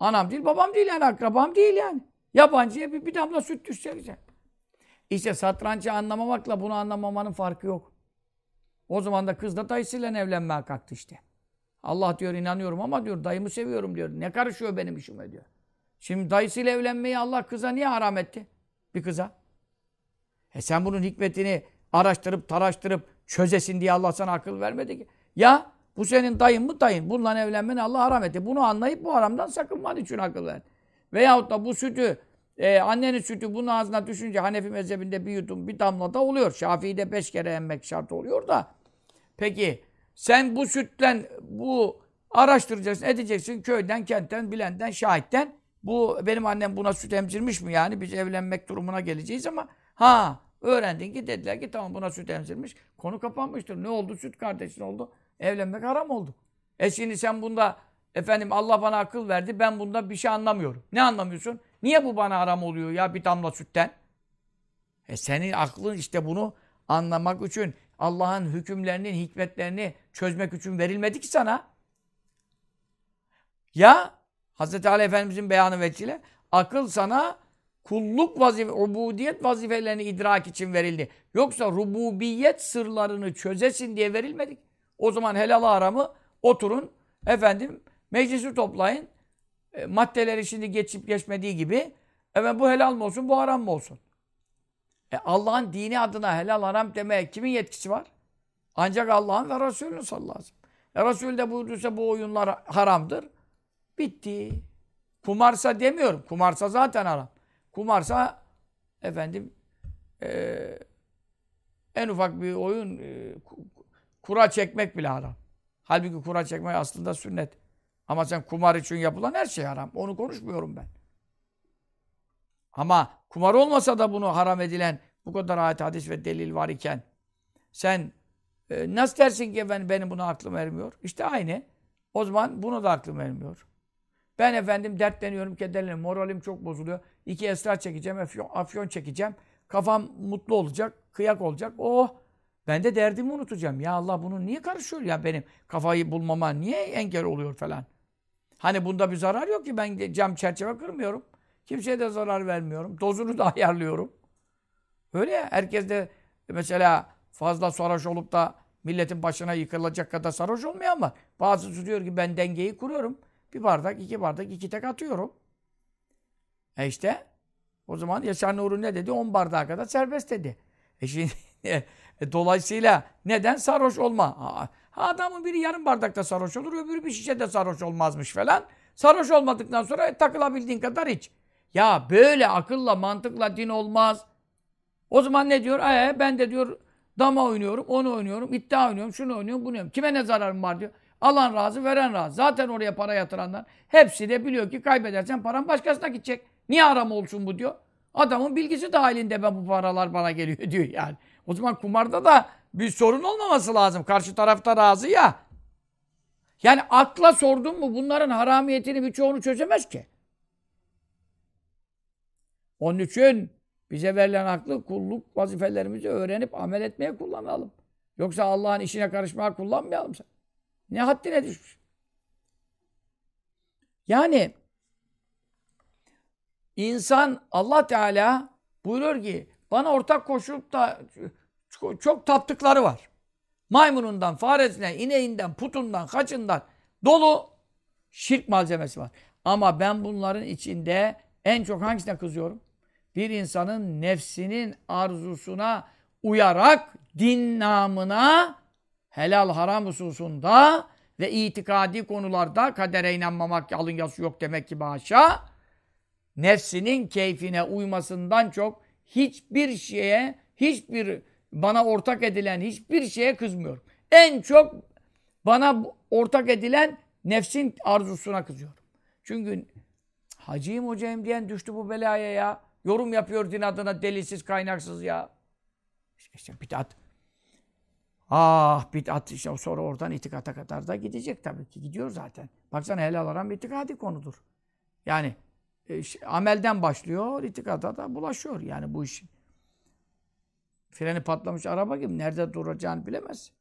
Anam değil, babam değil yani, akrabam değil yani. Yabancıya bir, bir damla süt düşecek. Işte. satrancı anlamamakla bunu anlamamanın farkı yok. O zaman da kız da dayısıyla evlenmeye kalktı işte. Allah diyor inanıyorum ama diyor dayımı seviyorum diyor. Ne karışıyor benim işime diyor. Şimdi dayısıyla evlenmeyi Allah kıza niye haram etti? Bir kıza. E sen bunun hikmetini araştırıp taraştırıp çözesin diye Allah sana akıl vermedi ki. Ya bu senin dayın mı dayın? Bununla evlenmeni Allah haram etti. Bunu anlayıp bu haramdan sakınman için akıl ver. Veyahut da bu sütü e, annenin sütü bunun ağzına düşünce Hanefi mezhebinde bir yudum bir damla da oluyor. Şafii'de beş kere emmek şart oluyor da. Peki sen bu sütten bu araştıracaksın, edeceksin köyden, kentten, bilenden, şahitten. Bu benim annem buna süt emzirmiş mi yani? Biz evlenmek durumuna geleceğiz ama ha Öğrendin ki dediler ki tamam buna süt emzirmiş. Konu kapanmıştır. Ne oldu? Süt kardeşin oldu. Evlenmek haram oldu. E şimdi sen bunda efendim Allah bana akıl verdi. Ben bunda bir şey anlamıyorum. Ne anlamıyorsun? Niye bu bana haram oluyor ya bir damla sütten? E senin aklın işte bunu anlamak için Allah'ın hükümlerinin hikmetlerini çözmek için verilmedi ki sana. Ya Hz. Ali Efendimizin beyanı vecile akıl sana kulluk vazife, ubudiyet vazifelerini idrak için verildi. Yoksa rububiyet sırlarını çözesin diye verilmedik. O zaman helal haramı oturun efendim meclisi toplayın. E, maddeleri şimdi geçip geçmediği gibi evet bu helal mı olsun bu haram mı olsun? E, Allah'ın dini adına helal haram demeye kimin yetkisi var? Ancak Allah'ın ve Resulü'nün sallallahu aleyhi ve sellem. E, Resul de buyurduysa bu oyunlar haramdır. Bitti. Kumarsa demiyorum. Kumarsa zaten haram. Kumarsa efendim e, en ufak bir oyun e, kura çekmek bile haram. Halbuki kura çekmek aslında sünnet. Ama sen kumar için yapılan her şey haram. Onu konuşmuyorum ben. Ama kumar olmasa da bunu haram edilen bu kadar ayet, hadis ve delil var iken sen e, nasıl dersin ki efendim benim buna aklım ermiyor? İşte aynı. O zaman bunu da aklım ermiyor. Ben efendim dertleniyorum, kederleniyorum, moralim çok bozuluyor. İki esrar çekeceğim, afyon, afyon çekeceğim. Kafam mutlu olacak, kıyak olacak. Oh! Ben de derdimi unutacağım. Ya Allah bunu niye karışıyor ya benim kafayı bulmama niye engel oluyor falan. Hani bunda bir zarar yok ki ben cam çerçeve kırmıyorum. Kimseye de zarar vermiyorum. Dozunu da ayarlıyorum. Öyle ya. Herkes de mesela fazla sarhoş olup da milletin başına yıkılacak kadar sarhoş olmayan var. Bazısı diyor ki ben dengeyi kuruyorum. Bir bardak, iki bardak, iki tek atıyorum. E işte o zaman Yaşar Nuri ne dedi? On bardağa kadar serbest dedi. E şimdi e, dolayısıyla neden sarhoş olma? Ha, adamın biri yarım bardakta sarhoş olur, öbürü bir şişede sarhoş olmazmış falan. Sarhoş olmadıktan sonra e, takılabildiğin kadar iç. Ya böyle akılla, mantıkla din olmaz. O zaman ne diyor? Ee, ben de diyor dama oynuyorum, onu oynuyorum, iddia oynuyorum, şunu oynuyorum, bunu oynuyorum. Kime ne zararım var diyor. Alan razı, veren razı. Zaten oraya para yatıranlar hepsi de biliyor ki kaybedersen paran başkasına gidecek. Niye haram olsun bu diyor. Adamın bilgisi dahilinde ben bu paralar bana geliyor diyor yani. O zaman kumarda da bir sorun olmaması lazım. Karşı tarafta razı ya. Yani akla sordun mu bunların haramiyetini birçoğunu çözemez ki. Onun için bize verilen aklı kulluk vazifelerimizi öğrenip amel etmeye kullanalım. Yoksa Allah'ın işine karışmaya kullanmayalım sen. Ne haddine düşmüş. Yani insan Allah Teala buyuruyor ki bana ortak koşup da çok taptıkları var. Maymunundan, faresinden, ineğinden, putundan, kaçından dolu şirk malzemesi var. Ama ben bunların içinde en çok hangisine kızıyorum? Bir insanın nefsinin arzusuna uyarak din namına helal haram hususunda ve itikadi konularda kadere inanmamak alın yazı yok demek ki başa nefsinin keyfine uymasından çok hiçbir şeye hiçbir bana ortak edilen hiçbir şeye kızmıyorum. En çok bana ortak edilen nefsin arzusuna kızıyorum. Çünkü hacıyım hocayım diyen düştü bu belaya ya. Yorum yapıyor din adına delilsiz kaynaksız ya. İşte, bid'at. Ah bid'at işte sonra oradan itikata kadar da gidecek tabii ki. Gidiyor zaten. Baksana helal haram itikadi konudur. Yani e, amelden başlıyor, itikada da bulaşıyor yani bu iş. Freni patlamış araba gibi nerede duracağını bilemez.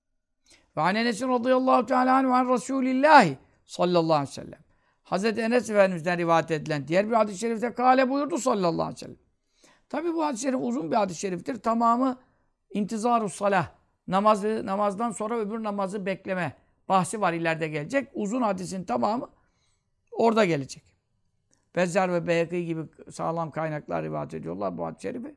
Ve an Enes'in radıyallahu teala an Resulillahi sallallahu aleyhi ve sellem. Hazreti Enes Efendimiz'den rivayet edilen diğer bir hadis-i şerifte kale buyurdu sallallahu aleyhi ve sellem. Tabi bu hadis-i şerif uzun bir hadis-i şeriftir. Tamamı intizarus salah. Namazı, namazdan sonra öbür namazı bekleme bahsi var ileride gelecek. Uzun hadisin tamamı orada gelecek. Bezzar ve Beyhaki gibi sağlam kaynaklar rivayet ediyorlar bu hadis-i şerifi.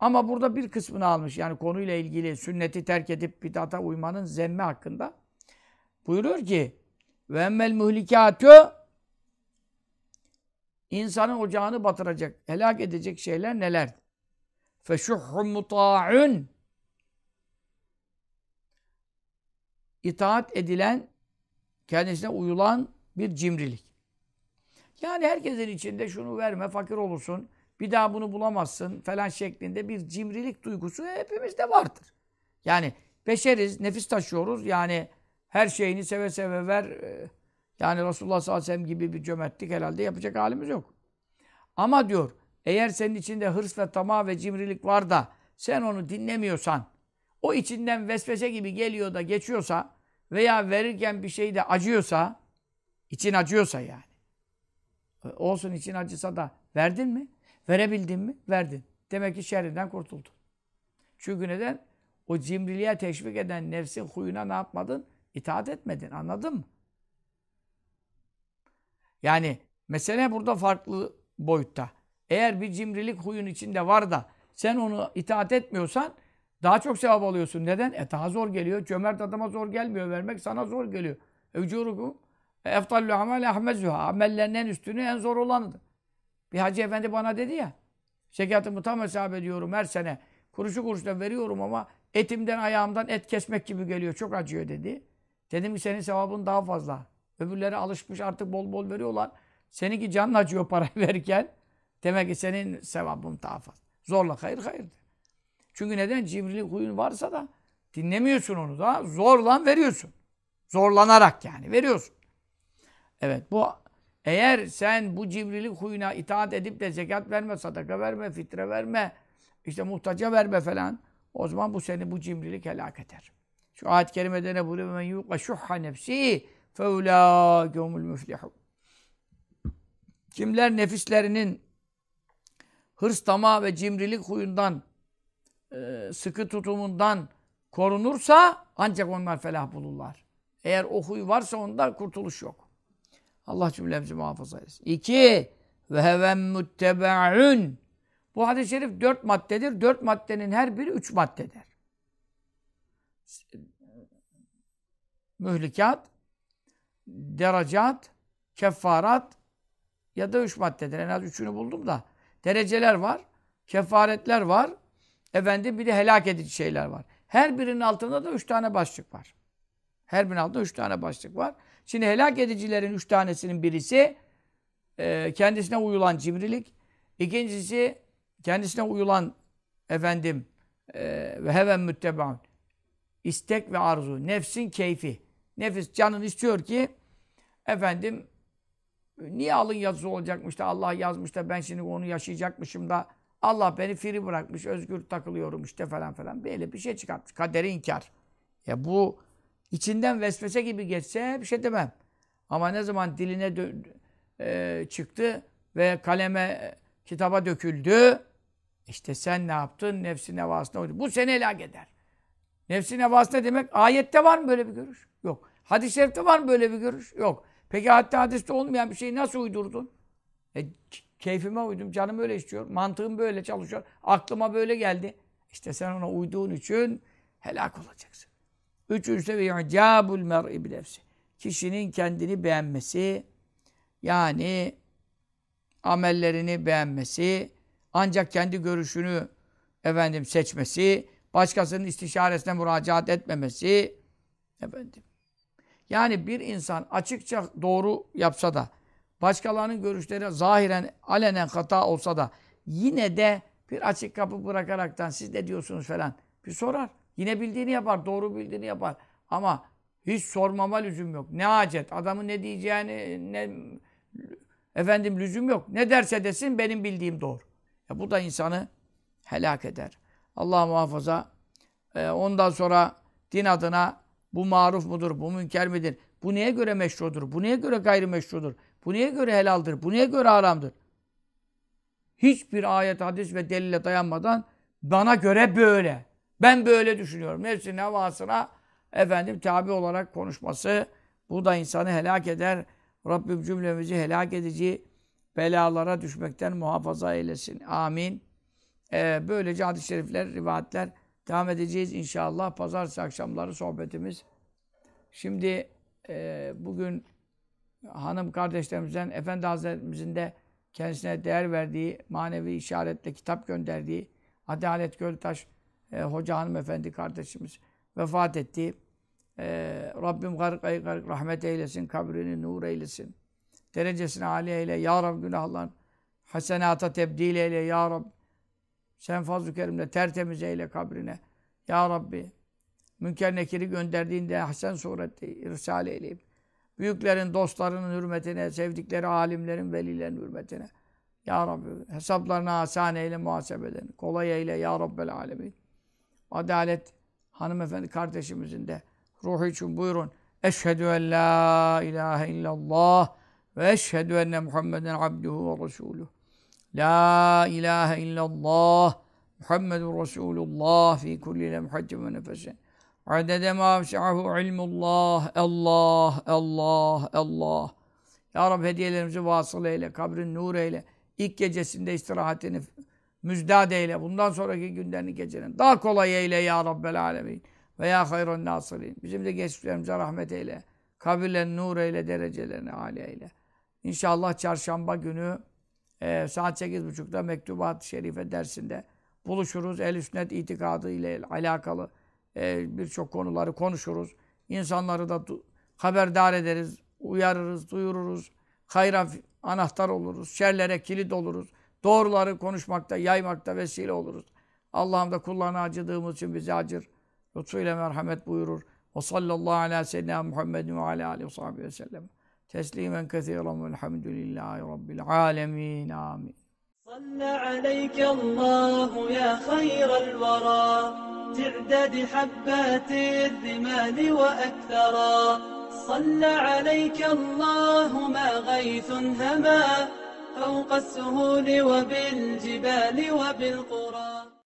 Ama burada bir kısmını almış. Yani konuyla ilgili sünneti terk edip bidata uymanın zemme hakkında. Buyuruyor ki ve emmel muhlikâtü insanın ocağını batıracak, helak edecek şeyler neler? Feşuhhun muta'un itaat edilen, kendisine uyulan bir cimrilik. Yani herkesin içinde şunu verme, fakir olursun, bir daha bunu bulamazsın falan şeklinde bir cimrilik duygusu hepimizde vardır. Yani beşeriz, nefis taşıyoruz. Yani her şeyini seve seve ver. Ee, yani Resulullah sallallahu aleyhi ve sellem gibi bir cömertlik herhalde yapacak halimiz yok. Ama diyor, eğer senin içinde hırs ve tamah ve cimrilik var da sen onu dinlemiyorsan, o içinden vesvese gibi geliyor da geçiyorsa veya verirken bir şey de acıyorsa, için acıyorsa yani. Olsun için acısa da verdin mi? Verebildin mi? Verdin. Demek ki şerrinden kurtuldun. Çünkü neden? O cimriliğe teşvik eden nefsin huyuna ne yapmadın? İtaat etmedin. Anladın mı? Yani mesele burada farklı boyutta. Eğer bir cimrilik huyun içinde var da sen onu itaat etmiyorsan daha çok sevap alıyorsun. Neden? E daha zor geliyor. Cömert adama zor gelmiyor. Vermek sana zor geliyor. Evcurukum eftallu amel ahmezuha. Amellerin en üstünü en zor olanıdır. Bir hacı efendi bana dedi ya zekatımı tam hesap ediyorum her sene. Kuruşu kuruşuna veriyorum ama etimden ayağımdan et kesmek gibi geliyor. Çok acıyor dedi. Dedim ki senin sevabın daha fazla. Öbürleri alışmış artık bol bol veriyorlar. Seninki canın acıyor para verirken. Demek ki senin sevabın daha fazla. Zorla hayır hayır. Çünkü neden? Cimrilik huyun varsa da dinlemiyorsun onu da. Zorla veriyorsun. Zorlanarak yani veriyorsun. Evet bu eğer sen bu cimrilik huyuna itaat edip de zekat verme, sadaka verme, fitre verme, işte muhtaca verme falan. O zaman bu seni bu cimrilik helak eder. Şu ayet-i kerimede ne buyuruyor? Men yuqa şuhha nefsi feulâke humul müflihun. Kimler nefislerinin hırs, tama ve cimrilik huyundan, e, sıkı tutumundan korunursa ancak onlar felah bulurlar. Eğer o huy varsa onda kurtuluş yok. Allah cümlemizi muhafaza etsin. İki, ve heven muttebe'un. Bu hadis-i şerif dört maddedir. Dört maddenin her biri üç maddedir. Mühlikat, derecat, kefarat ya da üç maddedir. En az üçünü buldum da. Dereceler var, kefaretler var. Efendim bir de helak edici şeyler var. Her birinin altında da üç tane başlık var. Her birinin altında üç tane başlık var. Şimdi helak edicilerin üç tanesinin birisi e, kendisine uyulan cimrilik. İkincisi kendisine uyulan efendim e, ve heven müttebaun. İstek ve arzu. Nefsin keyfi. Nefis canın istiyor ki efendim niye alın yazısı olacakmış da Allah yazmış da ben şimdi onu yaşayacakmışım da Allah beni free bırakmış, özgür takılıyorum işte falan falan. Böyle bir şey çıkartmış. Kaderi inkar. Ya bu içinden vesvese gibi geçse bir şey demem. Ama ne zaman diline e, çıktı ve kaleme, kitaba döküldü, işte sen ne yaptın? Nefsin nevasına uydun. Bu seni helak eder. Nefsin nevası ne demek? Ayette var mı böyle bir görüş? Yok. Hadis-i şerifte var mı böyle bir görüş? Yok. Peki hatta hadiste olmayan bir şeyi nasıl uydurdun? E, keyfime uydum. Canım öyle istiyor. Mantığım böyle çalışıyor. Aklıma böyle geldi. İşte sen ona uyduğun için helak olacaksın. Üçüncüsü ve i'cabul mer'i bilefsi. Kişinin kendini beğenmesi, yani amellerini beğenmesi, ancak kendi görüşünü efendim seçmesi, başkasının istişaresine müracaat etmemesi efendim. Yani bir insan açıkça doğru yapsa da başkalarının görüşleri zahiren alenen hata olsa da yine de bir açık kapı bırakaraktan siz ne diyorsunuz falan bir sorar. Yine bildiğini yapar, doğru bildiğini yapar. Ama hiç sormama lüzum yok. Ne acet, adamın ne diyeceğini ne efendim lüzum yok. Ne derse desin benim bildiğim doğru. Ya bu da insanı helak eder. Allah muhafaza. Ee, ondan sonra din adına bu maruf mudur, bu münker midir? Bu neye göre meşrudur? Bu neye göre gayrimeşrudur? Bu neye göre helaldir? Bu neye göre haramdır? Hiçbir ayet, hadis ve delile dayanmadan bana göre böyle. Ben böyle düşünüyorum. Nefsin havasına efendim tabi olarak konuşması bu da insanı helak eder. Rabbim cümlemizi helak edici belalara düşmekten muhafaza eylesin. Amin. Ee, böylece hadis-i şerifler, rivayetler devam edeceğiz inşallah. Pazartesi akşamları sohbetimiz. Şimdi e, bugün hanım kardeşlerimizden Efendi Hazretlerimizin de kendisine değer verdiği, manevi işaretle kitap gönderdiği Adalet Göltaş e, Hoca hanımefendi kardeşimiz vefat etti. E, Rabbim garık garık rahmet eylesin, kabrini nur eylesin. Derecesini âli eyle. Ya Rabbi günahlar hasenata tebdil eyle ya Rabbi. Sen fazl-ı kerimle tertemiz eyle kabrine. Ya Rabbi. Münker Nekir'i gönderdiğinde hasen surette irsal eyleyip büyüklerin, dostlarının hürmetine, sevdikleri alimlerin, velilerin hürmetine. Ya Rabbi hesaplarına asan eyle muhasebelerini. Kolay eyle ya Rabbel alemin. Adalet hanımefendi kardeşimizin de ruhu için buyurun. Eşhedü en la ilahe illallah ve eşhedü enne Muhammeden abduhu ve resuluhu. La ilahe illallah Muhammedun Resulullah fi kulli lemhatin ve nefesin. Adede ma vesi'ahu ilmullah. Allah, Allah, Allah. Ya Rabbi hediyelerimizi vasıl eyle, kabrin nur eyle. İlk gecesinde istirahatini müjdat eyle. Bundan sonraki günlerini gecenin daha kolay eyle ya Rabbel alemin. Ve ya hayran nasirin. Bizim de geçmişlerimize rahmet eyle. Kabirlerini nur eyle, derecelerini âli eyle. İnşallah çarşamba günü e, saat 8.30'da Mektubat-ı Şerife dersinde buluşuruz. El-i sünnet itikadı ile alakalı e, birçok konuları konuşuruz. İnsanları da haberdar ederiz, uyarırız, duyururuz. Hayra anahtar oluruz, şerlere kilit oluruz. Doğruları konuşmakta, yaymakta vesile oluruz. Allah'ım da kullarına acıdığımız için bizi acır. Lütfuyla merhamet buyurur. Ve sallallahu ala seyyidina Muhammedin ve aleyhi ve sahibi sellem. Teslimen kethiren velhamdülillahi rabbil alemin. Amin. صلى عليك الله يا خير الورى تعداد حبات الرمال وأكثرا صلى عليك الله ما غيث هما فوق السهول وبالجبال وبالقرى